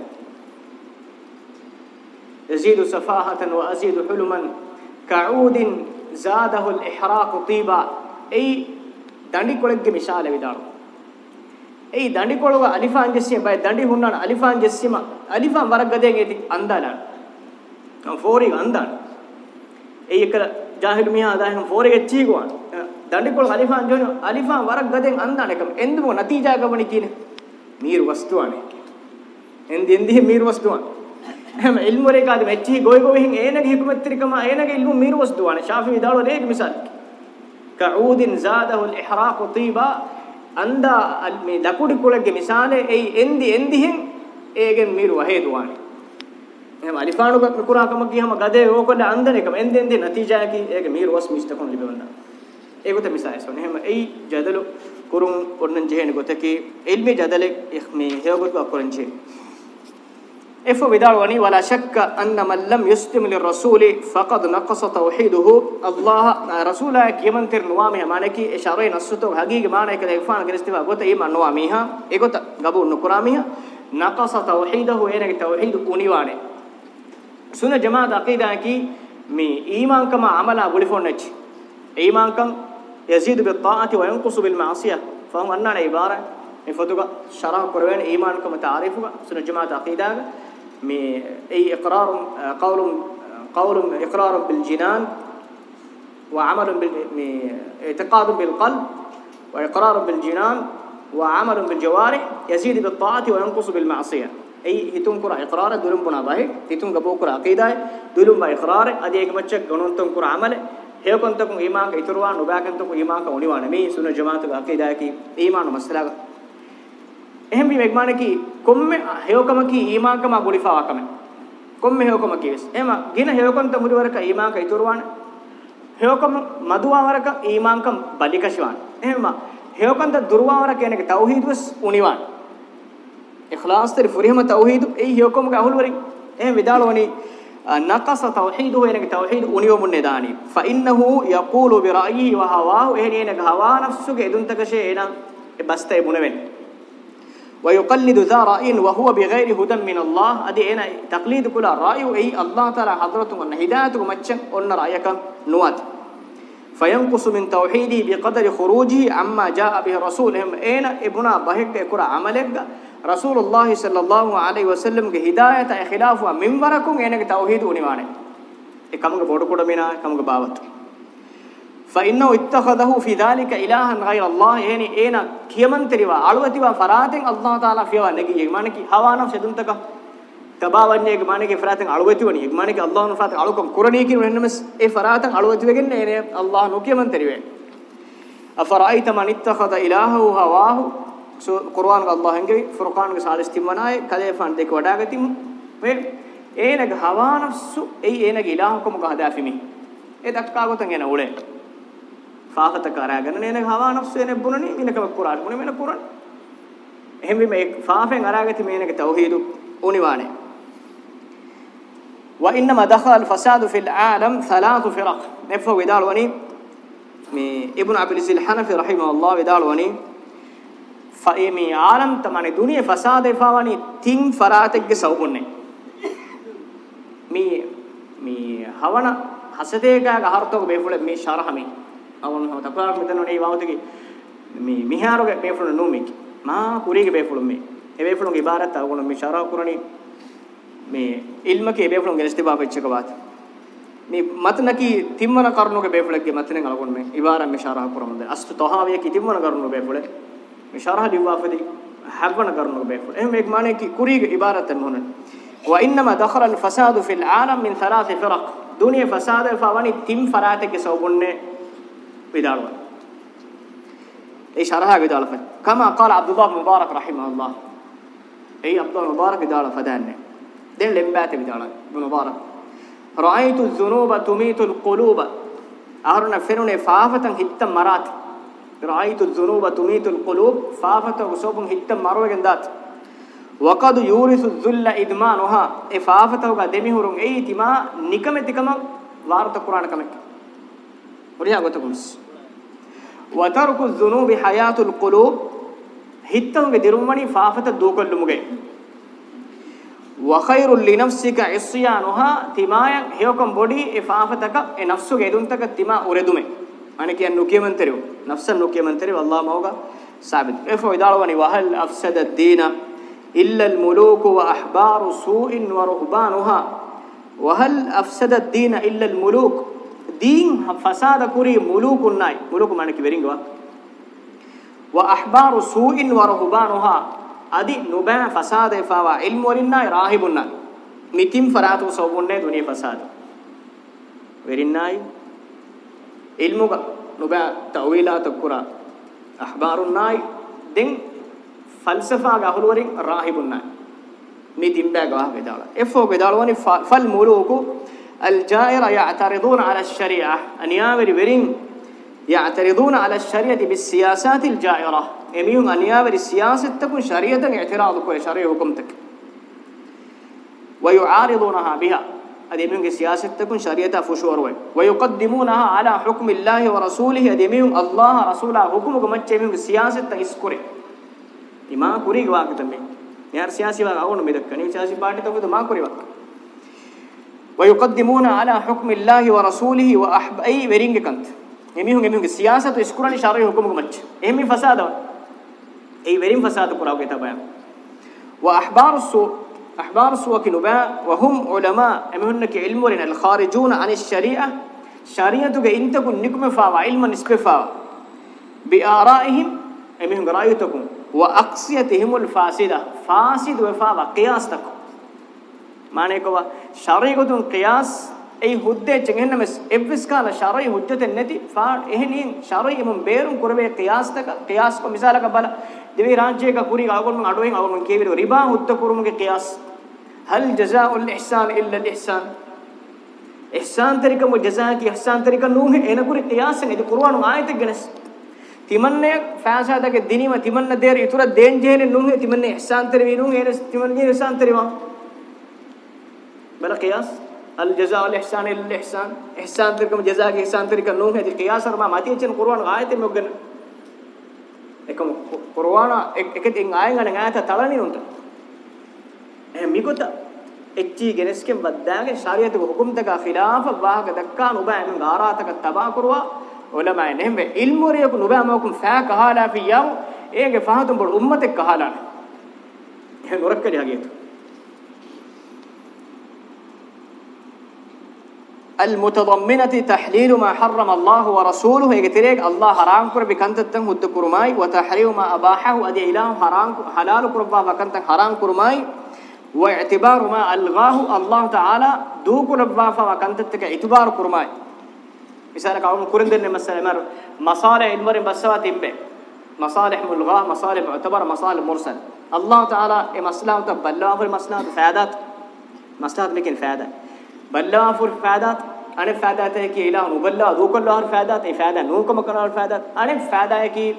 ಯಜೀದು ಸಫಾಹತನ್ ವ ಅಜೀದು ಹುಲುಮನ್ ಕಉದಿನ್ ಜಾದಹು ಅಲ್ ಇಹ್ರಾಕ್ ತೀಬಾ ಐ ದಂಡಿಕೊಳಗೆ ಮಿಶಾಲೆ ವಿದಾಳು ಐ ದಂಡಿಕೊಳಗ ಅಲಿಫಾನ್ ಜಸ್ಸಿಯ ಬೈ ದಂಡಿ ಹುಣ್ಣಾಣ ಅಲಿಫಾನ್ ಜಸ್ಸಿಮ ಅಲಿಫಾನ್ ವರಗದೆ ಅಂದಾಲ ಫೋರಿಗೆ ಅಂದಾಣ ඒකල ජාහිල් මියා අදාහම් ෆෝරේ චීගුවන් දණ්ඩිකොල් ඛලිෆාන් ජොන අලිෆාන් වරක් ගදෙන් අන්දානකම එන්දම නතිජා ගබණි කියන මීර වස්තුවනේ එන්දි එන්දි මීර වස්තුවන් හැම ඉල්මුරේ කාද මෙච්චි ගොයි ගොවිහින් ඒනගේ හිකුමත්තිරිකම ඒනගේ ඉල්මු මීර වස්තුවන ශාෆි විදාල ලේක මිසල් කඋදින් زاده الاحراق طيبا අන්දා මේ දකුඩි කුලගේ මිසානේ එයි එන්දි එන්දිහින් ඒගෙන් මීර වහේ දුවානේ එහෙම අලිෆාණු කුරාකම ගියම ගදේ ඕකොල්ල අන්දන එකම එන්දෙන් දෙ නතිජාකි ඒක මීර වස් මිස්තකොන් ලිබෙන්න ඒකත මිසයිසොන එහෙම එයි ජදලු කුරුම් ඔන්නන් ජෙහෙන ගොතකි ඉල්මි ජදලෙක් එක් මේ හේගොත් අකරන් ජේ اف ودار وني ولا شك ان من لم يسلم للرسول فقد نقص توحيده الله رسولك يمن تر نوامه مانكي اشاره نصته حقيقه مانك الافان غرستوا غوت ايمان نواميها ايغوت غبو نكراميها نقص توحيده اينك توحيد كوني وانه سنه جماعه عقيده كي مي ايمان كما عملا غلي فون نتش يزيد بالطاعه وينقص بالمعصيه فهم ان العباره يفدوا شرح قران ايمان كما تعريفه سنه جماعه عقيده مي اي اقرار قول قول اقرار بالجنان وعمل باعتقاد بالقلب واقرار بالجنان وعمل بالجوارح يزيد بالطاعه وينقص بالمعصيه ei hitun kura iqrar dulum buna bai hitun gabo kura aqida dulum bai iqrar adi ek bachcha gonun ton kura amal he kon takun iman ka iturwa nuba kan takun iman ka uniwa ne mi sunna jamaat ka aqida ki iman masala ka ehm bi megmane ki komme heokama ki iman ka ma gulifa akame komme heokama ki wes ema gina heokon ta muriwar ka iman ka iturwa ne heokam maduwa war ka iman ka balikashwan ehma heokon ta durwa war ka ne tauhid wes uniwa ne إخلاص تري فريهم توحيد أي يوكم كأهل وري إيه بدالوني آه، نقص توحيده إنك توحيد أنيوم النداني فإنه يقول برأيه وهواه إيه إنك هوا نفسك إذن تكشينا بس تيبون من ويقلد ذا رأي وهو بغير هدى من الله أدي أنا تقليد كل رأي أي الله تعالى حضرته أن هدايتكم أتشن أن رأيك نوات فينقص من توحيده بقدر خروجه عما جاء به رسولهم أين ابنا بهك كره عملك රසූලුල්ලාහි සල්ලල්ලාහු අලයිහි වසල්ලම්ගේ හිදායත ඒ ඛිලාෆුව මින්වරකුන් එනගේ තවහීද උනිවානේ ඒ කමක පොඩ කොට මෙනා කමක බාවත් ෆයින්නෝ ඉත්තඛදහු ෆී ذلك ඉලාහන් ගයිර අල්ලාහ් යේනි ඒන කියමන්තරිවා අලුවතිවා ෆරාතෙන් අල්ලාහ් තාලා ෆියවා නගී යමානකි හවානම් සෙදුන්තක තබාවන්නේ යමානකි ෆරාතෙන් අලුවතිවනි යමානකි අල්ලාහ් නුෆාත අලුකම් කුරණී කියන වෙනමස් ඒ ෆරාතෙන් අලුවතිවගෙන ඒනේ අල්ලාහ් නොකියමන්තරිවේ අෆරායිත මනිත්තඛද ඉලාහහු හවාහු قرآن گا اللہ ہنگے فرقان گا سالس تیم ونائے کلے فان دیکھ وڈا گتیم وے ඒනග හවා නෆ්සු එයි ඒනග ඉලාහකම ගහදාෆිමි ඒ දක්කා ගොතන් එන උලේ ෆාහත කරාගෙන නේන හවා නෆ්සු එන බුණනි මිනක කුරාන් මුනි මෙන කුරාන් එහෙම මේ ෆාෆෙන් අරාගති මේනක තවහීදු උනිවානේ وانما دخل الفساد في العالم ثلاث فرق نفوا ودالوني مي ابن عبد العزيز الحنفي رحمه الله ودالوني ඒ මේ ආලම් තමයි දුනිය ෆසාද එපාවනි තින් ෆරාතෙක්ගේ සවුන්නේ මේ මේ හවන හසදේගාගේ අහර්තෝක මේපුල මේ ශරහමි අවුන් හව තපාර මෙතනනේ වවතකි මේ මිහාරෝග මේපුල නෝමික මා කුරීගේ මේපුල මේ ඒ මේපුලගේ ඉබාරත් අවුන මේ ශරහ කුරණි මේ ඉල්මකේ මේපුලගේ ඉස්තිබා වෙච්චක වාත මේ මතනකි තිම්මන කරුණෝගේ මේපුලගේ මතනේ අලගොන් මේ ඉබාරම් මේ ශරහ කුරමද අස්තු තොහාවිය කි තිම්මන කරුණෝගේ මේපුලගේ مشارها ديوافدي حبنا كرنو قرنو اهم ایک معنی کی كي عبارت عبارة مهنا وإنما دخل الفساد في العالم من ثلاث فرق دنيا فساد فواني تيم فراتك سوبنة بداروا إيش شرها بداروا کما قال عبد الله مبارك رحمه الله أي عبد الله مبارك بداروا فدانه دين لمبات بداروا مبارک رأيت الذنوب تميت القلوب أهرنا فرنا فافتن هتم مرات රායිතු දුනුබ තුමීතුල් කුලූබ් ෆාෆත උසෝබුන් හිට මරවගෙන් දාත් වකදු යූරිසු දුල්ල ඉද්මානුහා ඒ ෆාෆතවග දෙමිහුරුන් එයි තිමා නිකමෙතිකම වාර්ත කුරාණ කමෙක් හොරියා ගොතකුස් වතරුකු දුනුබි හයාතුල් කුලූබ් හිටතුන්ගේ දිරුම්මණි ෆාෆත දූකල්ලුමුගේ وخير لنفسك عصيانها تمايا هيكم بودي افافتك نفسك ادنتك تما اوردمه معنى أن نكيمن تريو نفسا من تريو الله ما هوغا ثابت إفو إداروني وهل أفسد الدين إلا الملوك وأحبار سوء ورهبانها وهل أفسد الدين إلا الملوك دين فساد كوري ملوك الناي ملوك ما معنى كبيرينغوا وأحبار سوء ورهبانها أدي نبع فساد فوا علم ورنا راهبنا متيم فراتو سوبون دنيا فساد ورناي ilmuga nuba ta'wila takura ahbarun nay den falsafa ga holwari rahibun nay ni dimba ga bedala efo bedala wani fal muluku الجائر يعترضون على الشريعة أن يامر برين يعترضون على الشريعة بالسياسات الجائرة يميون أن يامر السياسة تكون شريعة اعتراض كل شريعة حكمتك ويعارضونها بها ademiyun ge siyasettakun shariata fushwarwe wa yuqaddimunaha ala hukmi llahi wa rasulihi ademiyun allah rasula hukumu ge macche miyun ge siyasettan iskure ima kuri ge waqta me yar siyasi wa agonu medakkani siyasi party to ge ma kuri waqta wa yuqaddimuna ala hukmi llahi wa rasulihi wa ahbai weringe kant emihun emihun ge siyasatu iskurani shari hukumu ge macche ehmi fasada ei werin fasada kurau ge tabaya wa ahbaru su احبار سوك نبا وهم علماء امهنك علم رن الخارجون عن الشريعه شريعتك انتك نكم فاوا علم نسبفا بآرائهم امهن رايتكم واقصيتهم الفاسده فاسد وفاوا قياستكم معنی کو شرعیگتون قیاس ای හුද්දේ චෙන්ගෙන්නමස් එව්විස් කාල ශරයි හුද්දතෙන් නැති far එහෙනින් ශරයි එමුම් බේරුම් කරවේ ක්‍යාස්තක ක්‍යාස් කො මිසාලක බල දෙවි රාජ්‍යයක කුරි ගාගොල්ලන් අඩුවෙන් අවගොල්ලන් කේවිර රිබා උත්ත කුරුමගේ කියාස් හල් ජසාඋල් ඉහ්සාන ඉල්ලා ඉහ්සාන ඉහ්සාන් තරිකම ජසාකි ඉහ්සාන් තරික නූහ එන කුරි කියාස් නේද කුර්ආන ආයත ගනස් තිමන්නේ ෆෑසාදගේ දිනීම තිමන්න දේර ඉතුර දේන් ජේනේ නුන් තිමන්නේ ඉහ්සාන්තර වී නුන් එන තිමන්නේ ඉහ්සාන්තර වා බල කියාස් අල් ජසා අල් ඉහ්සාන ඉල් ඉහ්සාන් ඉහ්සාන්තර කම ජසා කි ඉහ්සාන්තර ක නුන් හදි කියාස් රම මාතියචන කුර්ආන ආයතෙ මොග්ගන එකම කුර්ආන එකෙන් ආයෙන් අනේ ඈත තලනි උන්ට එහෙනම් මිගොත එච්චි ගෙනස්කෙන් වද්දාගේ ශරීරයක හුකුම් දක ඛිලාෆ වාහක දක්කා නුබෑ මං ආරාතක තබා කරුවා උලමයි නෙම ඉල්මුරියක නුබෑ මොකුම් ෆෑ කහලා ෆියම් ඒගේ ෆහතුම් බොල් උම්මතෙක් කහලා නේ එහෙනම් නොරක්කලියගේ المتضمنة تحليل ما حرم الله ورسوله يجتريك إيه الله حرام كر بكنتتن هد كرماي وتحريم ما أباحه أدي إله حرام حلال كربا فكنتن حرام كرماي واعتبار ما ألغاه الله تعالى دو كربا فكنتتك اعتبار كرماي مثلا قوم كرندن مثلا مر مصالح المر بس واتمبه مصالح ملغاه مصالح معتبر مصالح مرسل الله تعالى إيه مسلمة بلغه مسلمة فائدة مسلمة لكن فائدة بلوا فور فادات انے فادات ہے کہ الہ نو بلوا دو کو لوہر فادات اے فادا نو کو مکر فادات انے فادا ہے کہ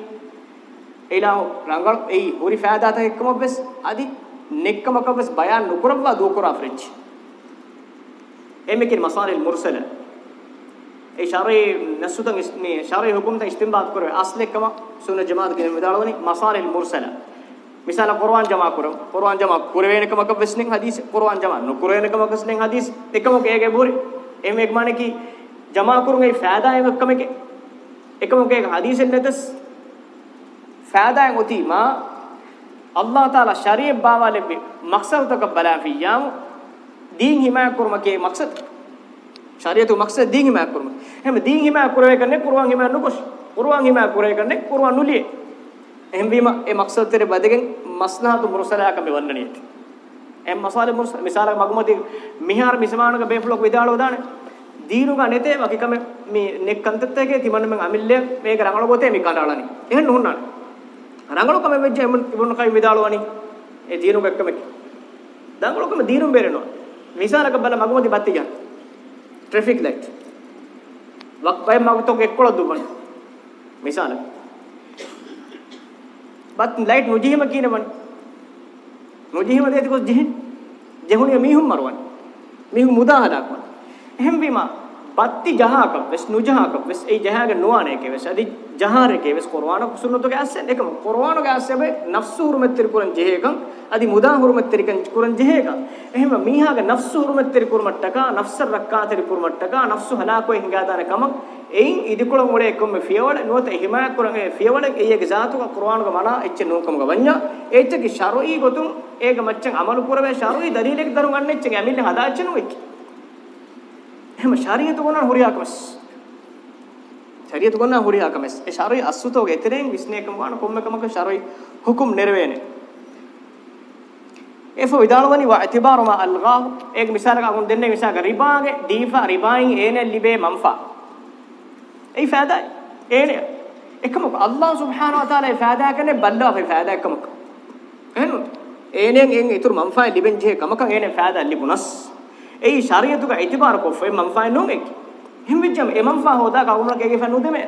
الہ رنگل ای ہوری فادات ہے کم بس ادی نک مکر بس بیان نو کروا دو کرا فرچ ایم کہ مصار المرسلہ اے شرعی نسوتن اس نے شرعی حکم تا استنباط کرے اصل کما سنہ جماعت کے مدارونی مصار المرسلہ misala Quran jama kuram Quran jama kurwenekam akabesnen hadis Quran jama nukurwenekam akasnen hadis ekamok ege buri em ek mane ki jama kurungai faida em ekam ek ekamok ege hadisen netas faida en oti ma Allah taala shariat bawale be maqsad tak bala fi yam din himaya kurma ke maqsad shariatu maqsad din himaya kurma hem din himaya kurwe kanne Quran himaya nukush Quran himaya kurwe kanne Quran nuliye එම්වීම ඒ මක්සද් තෙරේ බදගෙන් මස්නහතු මුර්සලාක මෙවන්නණියති එම් මසාල මුර්සල මිසාල මගමති මිහාර මිසමානක බේෆ්ලොක් විදාලෝ දානේ දීනුග නැතේ වකිකම මේ නෙක් කන්තත්තගේ තිමන්න මං අමිල්ලේ මේක රංගල ගොතේ මේ කඩාලනි එහෙන් නුන්නාන රංගල කම වෙච්ච එම් තිබුණ කයි විදාලෝවනි ඒ දීනුග එක්කම දංගල කම දීනුම් බේරෙනවා මිසාලක බල මගමති බත්ති යන ට්‍රැෆික් ලයිට් වක්වයි මගතෝ එක්කොල දුබන මිසාලක බත් ලයිට් නොජිහිම කියනවනේ. නොජිහිම දෙතිකොස් ජිහින්. ජෙහුණිය මීහුම් මරවන්නේ. මීහු මුදා හදාගන්න. එහෙම බීමා බත්ති ජහාක වෙස් නුජහාක වෙස් ඒ ජහාක නොවන එක වෙස් අදි ජහාරකේ වෙස් කුර්ආන සුන්නතෝ ගැස්සෙන් එකම කුර්ආන ගැස්සෙබ නෆ්ස් හුරුමෙත් තිරිකුරන් ජෙහෙකන් අදි මුදා හුරුමෙත් තිරිකන් කුරන් ජෙහෙකන් එහෙම මීහාග නෆ්ස් හුරුමෙත් තිරිකුරමට්ටක නෆ්ස් රක්කා තිරිකුරමට්ටක නෆ්ස් හලාකෝ හිඟාදාන කම එයින් ඉදිකුලම් වල එකම ෆියවල නොත හිමා කුරන් ඒ ෆියවල එයගේ ජාතුක කුර්ආන ග මනා එච්ච නෝකම ග වඤ්ඤා එච්ච කි ශරොයි ගොතුන් ඒක මච්චන් අමරු කුරවේ ශරොයි දලීලෙක් දරුන් ගන්නෙච්ච ගැමින්න හදාච්චනෝ එච්ච එහෙම ශාරීරික ගුණ හොරියාකමස් ශරීයතු ගන්න හුරියා කමස් ඒ ශරයි අසුතෝගේ එතරෙන් විස්නේකම ගන්න කොම්මකමක ශරයි හුකුම් නිර්වේනේ එෆෝ විදානවනි වඅතිබාරු මා අල්ගා ඒක මිසාලක අගුන් දෙන්නේ මිසාක රිබාගේ දීෆා රිබායින් ඒනේ ලිබේ මම්ෆා ඒ ෆෑදා ඒනේ එකම අල්ලාහ් සුබ්හානහු වතාලා ඒ ෆෑදා කනේ බල්ලා ඒ ෆෑදා එකම එහෙනම් ඒනෙන් එන් ඉතුරු මම්ෆා ලිබෙන් ජේ කමක ඒනේ ෆෑදා ලිබුනස් ඒ ශරියතුක ඉතිබාර කොෆේ මම්ෆා නෝමෙකි himwijjam emam fa hoda ka umra kege fanu deme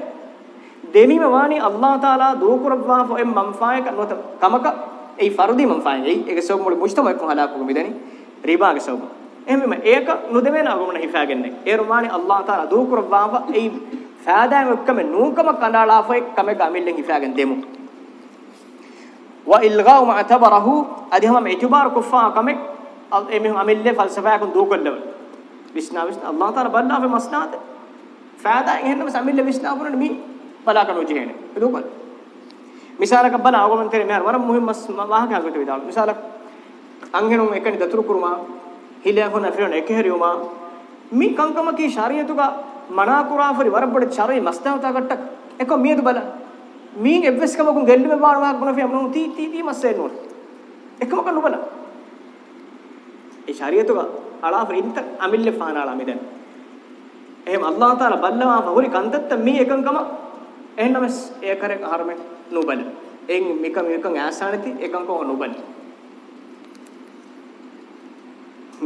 demima wani allah taala do kurabwa fo em mam fa ka nota kamaka ei fardi mam fa ei ege so mul mujtama ko hala ko midani riba ge so එහෙම ඒක නොදෙමෙන අගමන හිතාගන්නේ ඒ රුමානි අල්ලාහ් තාලා දෝ කුරබ්වාව ඒ ෆාදාම ඔක්කම නූකම කඳාලා ෆේ කම ගමිල්ලෙන් හිතාගෙන දෙමු وإلغاء ما اعتبره أدهم اعتبار كفاء كمك أمهم أملة فلسفة يكون دو كلهم විශ්නා විශ්නා අල්ලාහ් තාලා බල්ලා ෆි මස්නාත ෆාදා එහෙන්නම සම්මිල්ල විශ්නා පුරණ මි බලා කනෝ ජීහෙන එදෝකල් මිසාලක බලා ආගමන් තේ මෙහර වරම් මුහිම් මස් වාහක අගට විදාලු මිසාලක අංගෙනුම් එකනි දතුරු කුරුමා හිලයන් හොන ෆිරණ එක හැරියුමා මි කංකම කී ශාරියතුක මනා කුරාෆරි වරබ්බඩ චරේ මස්තාවතා කට්ටක් එක මියද බලා මීන් එබ්ස් කමකුන් ගෙල්ලිම බානවා ගුණ ෆියම් නෝ තී තී තී මස් එනෝර එකමක නුබලා ඒ ශාරියතුක අලාෆ ඉන්ත අමිල්ල ෆානාලා මිදෙන් එහෙම අල්ලාහ් තාලා බල්ලවා ෆහුරි කන්දත්ත මේ එකංගම එහෙනම් ඒ කරේ හරමෙ නුබල එන් මික මිකන් ඈසානති එකංගම නුබල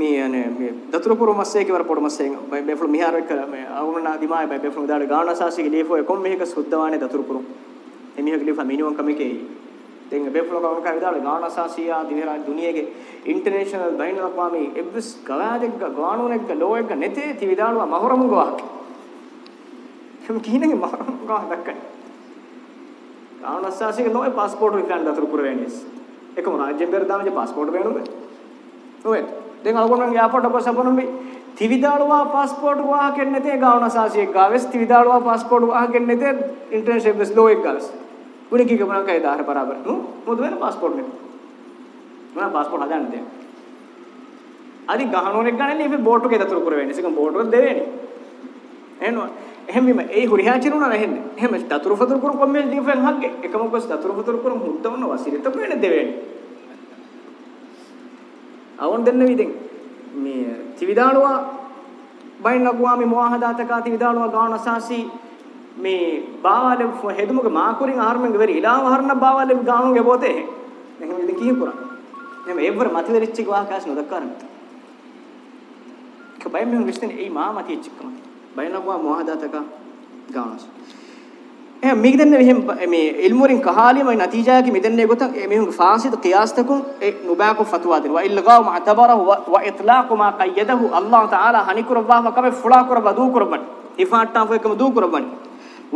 මේ අනේ මේ දතුරුපුර මස්සේ කවර පොඩ මස්සේ මේ බෙෆ්ල මිහාර එක මේ අවුරුණා දිමායි බෙෆ්ල උදාඩ ගානසාසිගේ දීෆෝ එකම් මේක සුද්ධවානේ දතුරුපුර එමිහක දීෆා මිනිවම් කමකේ then ebeflo kawaka vidala Ghana sasiya divera duniyege international bainala kwami ebbis kaladegga qanunegga lowegga nete ti vidalwa mahoramu gwa hem kihinege mahoramu gwa dakkan Ghana sasiya no passport vidan dathuru kurwenis ekam rajya ber damaje passport venume noet then algonnan airport bus aponumbi ti vidalwa passport gwa kennete Ghana sasiya gaves ti vidalwa passport gwa kennete international bus lowegga gaves උණිකේ ගමනක් අය 1000 බරාබර නු මොද වෙන પાස්පෝර්ට් එක මොන પાස්පෝර්ට් හදන්න දෙයක් අදි ගහනෝනෙක් ගන්නනේ මේ boat එකේ දතුරු කර වෙන්නේ සිකම් බෝට් එක දෙවෙනි එනවා එහෙම මේ ඒ හුරිහා චිනුනා නැහෙන්නේ එහෙම දතුරු ફතුරු කරු කොම්මේ ඩිෆෙන් හග්ගේ එකම කොස් දතුරු ફතුරු කරු මුත්තවන්න වසිරිත වෙන දෙවෙනි අවුන් දෙන්න විදින් මේ ත්‍රිවිධාලුවා බයින්නකුවා මේ මොහහදාතකා ත්‍රිවිධාලුවා ගාන සාසී මේ බාවලෙ හෙදුමුග මාකුරින් ආහාරමෙන් ගෙවරි ඉලාව හරන බාවලෙ ගානුගේ බෝතේ එහෙම ඉද කීපුරා නේ මේවර මත වෙරිච්චි වාකාස් නොදක්කරන කබයි මෙන් විශ්තනේ ඒ මා මති චික්කම බයනවා මොහදාතක ගානස් එහ මිගදන්න මෙහෙම මේ ඉල්මුරින් කහාලිය මයි නතිජායක මිදන්නේ ගොතන් මෙහෙම ෆාසිත කියාස්තකුන් ඒ නුබාකු ෆතුවා දෙනවා ඉල්ගා මුඅතබරහු ව ඉත්ලාකු මා කයදහු අල්ලාහ් තාලා හනිකුරවා කම ෆුලා කුරවා දූ කුරබන් ඉෆාට්ටා ෆේකම දූ කුරබන්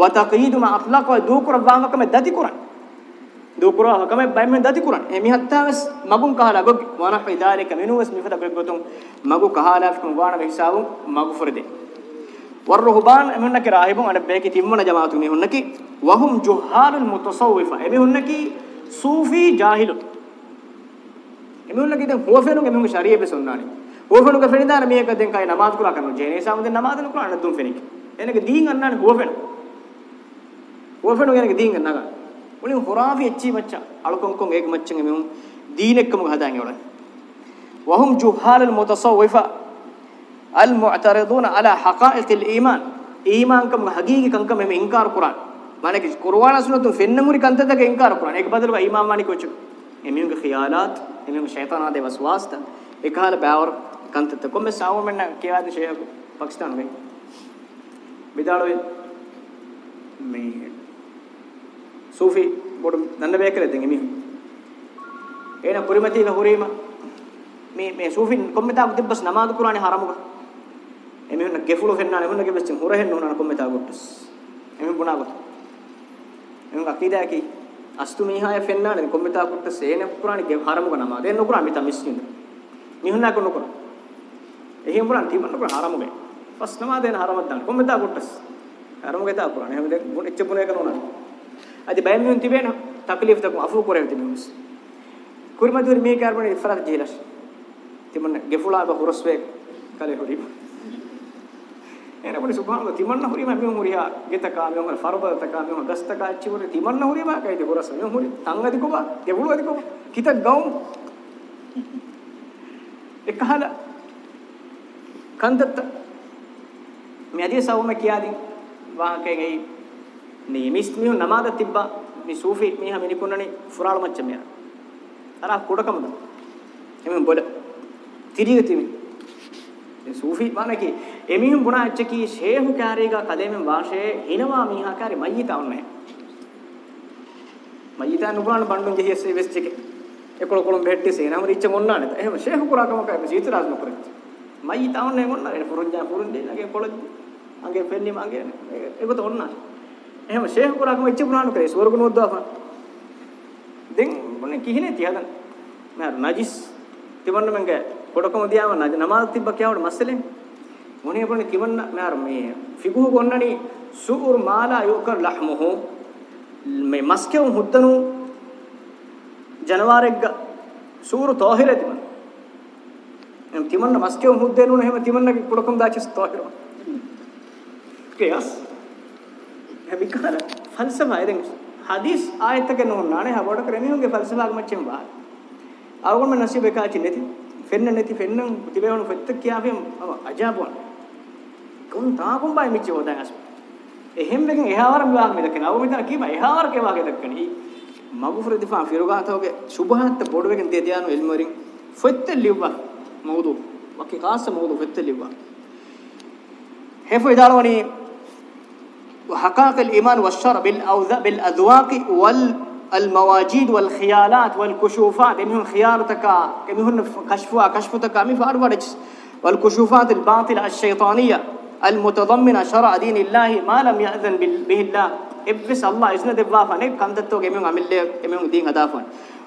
وتقييد ما اطلق ودوكر بامكم دتي قران دوكر حكم بايم دتي قران امي حتى بس مگون كهلا گوگ وانا في ذلك منو اسم فدا گوتون مگو كهلا فكم وانا بحساب مگو فرده والرهبان امنك راهبون انا بيك تيمون جماعتون هنك وهم جهال المتصوفه امي هنك صوفي جاهل امي هنك دين هو فنون امي شريعه بسناني هو فنون كفني دار ميك دين كاي نماز كرا كانو جيني سامدين نماز نكرا ندون فنيك انك دين انان هو فنون ඕල්ෆෙන් වගේ දීන් ගන්න නගා මුලින් හොරාෆි එච්චි මච්චා අලකොන් කොන් ඒක මච්චන් මෙම් දීන එක්කම හදාන් යවලන් වහම් ජුහාල් මුතසව්විෆ අල් මුඅතරිදුන අලා හකායික් අල් ඊමාන් ඊමාන් කම හගීගි කංක මෙම් ඉන්කාර කුරාන් মানে কি কুরআন সুন্নাতুন ফেন্নমুরি কান্ত থেকে ইনকার কুরআন এক বদল বা ইমাম মানি কোচ এমিউং খিয়ালাত এমিউং শয়তান আদে ওয়াসওয়াস তা একাল বাওর কান্ত তক কমে সাওর মেন কেওয়াদ শেয়া পাকিস্তান মে বিদালো মে ಸೂಫಿ ಬೋಡು ನನ್ನ ಬೇಕರೆ ತೆಂಗಿ ಮಿ ಏನ ಕುರಿಮತಿಗ ಹುರೀಮ ಮಿ ಮೆ ಸೂಫಿ ಕೊಮ್ಮೆತಾ ದಿಬ್ಬಸ್ ನಮಾಜ್ ಕುರಾನಿ ಹರಮುಗ ಎಮಿ ಹುನ್ನ ಗೆಫುಲು ಹೆನ್ನಾ ಹುನ್ನ ಗೆಬಸ್ ಹುರ ಹೆನ್ನು ಹುನ್ನ ಕೊಮ್ಮೆತಾ ಗೊಟ್ಟಸ್ ಎಮಿ ಬುನಾ ಗೊತ್ತ ಎಮಿ ಅಕೀದಾ ಕಿ ಅಸ್ತು ಮೀಹಾಯ ಫೆನ್ನಾ ನೆ ಕೊಮ್ಮೆತಾ ಕೊಟ್ಟಸ್ ಏನ ಕುರಾನಿ ಗೆ ಹರಮುಗ ನಮಾಜ್ ಏನ ಕುರಾನಿ ಮಿತಾ ಮಿಸ್ಕಿನ್ ಮಿ ಹುನ್ನ ಕೊನ್ನು ಕೊರ එහෙම පුරන් තිබන්න පුරන් හරමුගේ. පස් නමාදේන හරමත් දාන්න. කොම්මෙදා කොටස්. හරමුගේ දා පුරන්. එහෙම දෙක මුණ එච්ච පුනේ කරනවා. adi bayamiyun tibena taklif takum afu korev tibunus kurmadur me karbon ifrat jilas timanna gefula ba horoswe kale horim එනකොට සුභාංග තිමන්න හොරිම මේ හොරියා ගෙතකා මේ හොර ෆරබ තකා මේ හොර දස්තකා චිවර තිමන්න හොරිම කයිද හොරස මේ හොරි තංග අධිකෝබ දෙවුළු අධිකෝබ කිත ගවුම් එකහල කන්දත් මේ අධිසවම කියාදී වාහකේ ගයි මේ මිස් මිහු නමාද තිබ්බා මේ සූෆි මිහ මිනිකුණනේ ෆුරාල මච්ච මෙයා අර කොඩකමද එමෙ බොල තිරිය තිමි මේ සූෆි වනකේ එමිහු බුණා ඇච්චකී ෂේහු කාරේගා කදෙමෙන් වාෂේ හිනවා මිහා කාරේ මයිතා උන්නේ මයිතා නුබුණාන බණ්ඩුන් ගෙහිස්සේ වෙස්චකේ එකොළ කොළම් බෙහෙට්ටි සේනම රිච්ච මොන්නානේ එහෙම ෂේහු කුරාකම කයි සීතරාස් නොකරච්ච මයිතා උන්නේ මොන්නානේ පුරුන්ජා පුරුන්දේ නගේ කොළ අගේ පෙන්නේ මගේ ඒක තොන්නානේ එහෙම ෂේඛ් කුරාකම ඉච්ච පුරාණු කරේ සෝරකුනෝද්දාපා දැන් මොන්නේ කිහිනේ තියදන් මම නජිස් තිබන්න මංග පොඩකම දියාම නමාස් තිබ්බ කියවට මස්සලෙන් මොනේ පොන්නේ තිබන්න මම මේ ෆිගුහ ගොන්නනි සූර් මාලා යෝකර් ලහ්මුහු මේ මස්කෙව් හුත්තනු ජනවාරෙග්ග සූරු තෝහිර තිබන්න එම් තිමන්න මස්කෙව් හුද්දේනුන එහෙම තිමන්නගේ පොඩකම දාචිස් තෝහිරම කේස් හැබිකාර ෆල්සෆා ඉතින් හදිස් ආයත එක නෝනානේ හබොඩ කරන්නේ උන්ගේ ෆල්සෆාක මච්චෙන් බා අවගොම නසීබ කාචි නැති ෆෙන්න නැති ෆෙන්න තිබේවණු ෆෙත්ත කියාවෙම අජාබුවන් කොන් තාකුම් බයි මිච්ච හොදන් අස් එහෙම් වෙකින් එහාවර විවාහ මෙදකන අවු මෙතන කීම එහාවර කේ වාගේ දක්කනි මගුෆර දිෆා ෆිරුගාතෝගේ සුභාත් පොඩ වෙකින් තේ තියානු එල්මරින් ෆෙත්ත ලිව්වා මවුදු වකි කාස මවුදු ෆෙත්ත ලිව්වා හෙෆෝ ඉදාලවනි وحقائق الإيمان والشر بالأذواق والمواجيد والخيالات والكشوفات منهم خيارتك هن كشفوا كشفتك من فأرورج والكشوفات الباطلة الشيطانية المتضمنة شرع دين الله ما لم يأذن به الله إبس الله إذن دبافا نب كم تتوقع منهم عمل لك منهم دين هدافا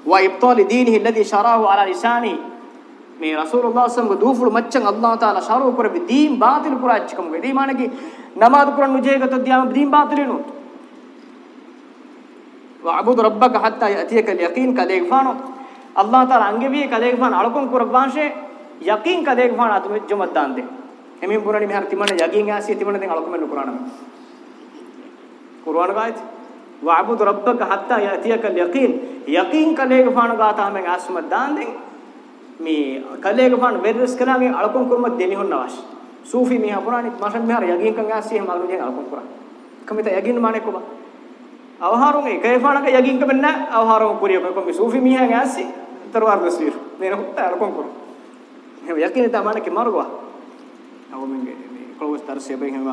وإبطال دينه الذي شرعه على لسانه මේ රසූලුල්ලාහ සම්ග දූෆුළු මච්චන් අල්ලාහ් තාලා ශාරෝ කර බි දීන් බාතිල් කුරාච්චකම ගේ දී මානකි නමාද කුරන් නුජේගත දියාම දීන් බාතිල් නෝ වඅබුදු රබ්බක හත්තා යතියක යකීන් කලේග්වානෝ අල්ලාහ් තාලා අංගෙවි කලේග්වාන අලකොන් කුරබ්වාෂේ යකීන් කලේග්වාන අතුම ජොමද්දාන් දෙ එමින් පුරණි මෙහර තිමන යකීන් ඇසිය තිමන දෙන් අලකොම කුරානම කුරාන ගායති වඅබුදු රබ්බක හත්තා යතියක යකීන් යකීන් කලේග්වාන ගාතාම ඇස්මද්දාන් දෙන් මේ කල්ලේක ෆන් වෙරිස් කලා මේ අලකොන් කුරුමක් දෙනි හොන්න අවශ්‍ය සූෆි මේ අපුරානි මාෂන් මෙහර යගින් කන් ආසි එහෙම අලු දෙන අලකොන් කුරා කමිත යගින් මානේ කොබ අවහාරුන් එකේ ෆානක යගින් කමෙන්න අවහාරුන් කුරිය කො මේ සූෆි මිහන් ආසි තරවාර දසීර නේ නුත් අලකොන් කුරා එහෙම යකින් තමානේ කි මරුවා අවමෙන්ගේ මේ ක්ලෝස් තරසේ බෙහෙම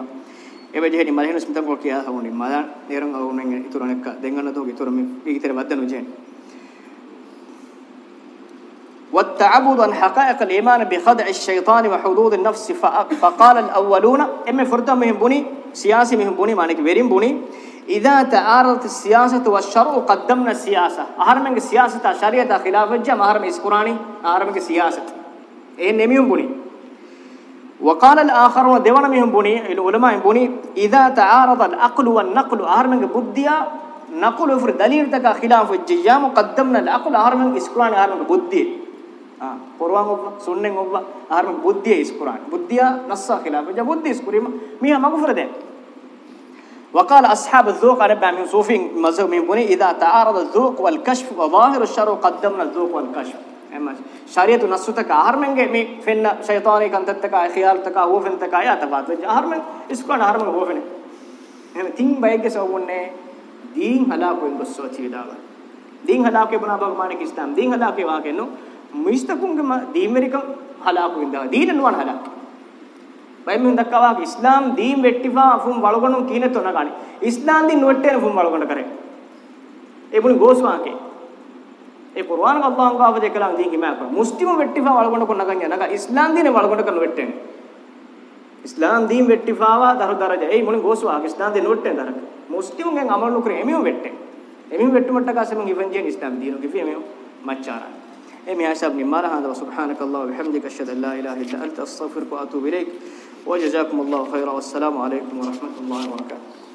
එබැ ජෙහෙනි මලහෙනස් මිතම් කොල් කියා හවුනි මදාන් නේරන් අවුනෙන් ඉතුරුනෙක් දෙංගන්න තෝ ඉතුරු මේ ඉතර වද්දනු ජෙහෙනි والتعبد عن حقائق الإيمان بخدع الشيطان وحدود النفس فقال الأولون إما فردا مهم بني سياسي مهم بني معنى كبيرين بني إذا تعارضت السياسة والشرع قدمنا السياسة أهر منك السياسة شريعة خلاف الجمع أهر من إسكراني أهر منك السياسة إيه نميهم بني وقال الآخرون ودون مهم بني العلماء بني إذا تعارض الأقل والنقل أهر منك بديا نقل فر دليل تكا خلاف الجيام قدمنا الأقل أهر منك إسكراني أهر منك بديا ಆ ಕೊರ್ವಾಂಗ್ ಒಬ್ಬ ಸುಣ್ಣೆಂಗ್ ಒಬ್ಬ ಆರ್ಮ ಬುದ್ಧಿಯ ಇಸ್ಕುರಾನ್ ಬುದ್ಧಿಯ ನಸ್ಸಾ ಖಿಲಾಫ ಜ ಬುದ್ಧಿ ಇಸ್ಕುರಿಮ ಮೀ ಮಗಫರದೆ وقال اصحاب الذوق انا بعمل صوفين مذهب من بني اذا تعارض الذوق والكشف وظاهر الشرع قدمنا الذوق والكشف اما شريعه نصتك هرمنگ می فن شیطانی کنتتک خیالتک اوفنتک یا تبات هرمن اسکون هرمن اوفن එහෙම තින් බයගේ සවුන්නේ දීන් හදාකෝ ඉස්සෝ චිවිදාලා දීන් හදාකේ බනා බගමානික ඉස්ලාම් දීන් හදාකේ වාගෙන්නෝ මිස්තකුන්ගම දීමරිකම් හලාකු වින්දා දීන නුවන් හලා බයි මුන් දක්කවා ඉස්ලාම් දීම් වෙට්ටිවා ෆුම් වලගණු කීන තොන ගානි ඉස්ලාම් දින් නොට්ටේන ෆුම් වලගණ කරේ ඒ බුනි ගෝස්වාකේ ඒ පුරවාන අල්ලාහ් ගාව දෙකලා දීන් හිමා කර මුස්ලිම් වෙට්ටිවා වලගණ කොන්න ගන්නේ නක ඉස්ලාම් දින වලගණ කරන වෙට්ටෙන් ඉස්ලාම් දීම් වෙට්ටිවාවා දරු දරජ ඒ මුනි ගෝස්වාක ඉස්ලාම් දින් නොට්ටේන දරක මුස්ලිම්ගෙන් අමල් නුකර එමියු වෙට්ටෙන් එමියු වෙට්ටුමට්ට කාසෙම ඉවන් ජීන් ඉස්ලාම් දිනු කිපි එමියු මච්චාරා امي حساب نمارة هذا وسبحانك الله وبحمدك أشهد أن لا إله إلا أنت أستغفرك وأتوب إليك وجزاكم الله خيرا والسلام عليكم ورحمة الله وبركاته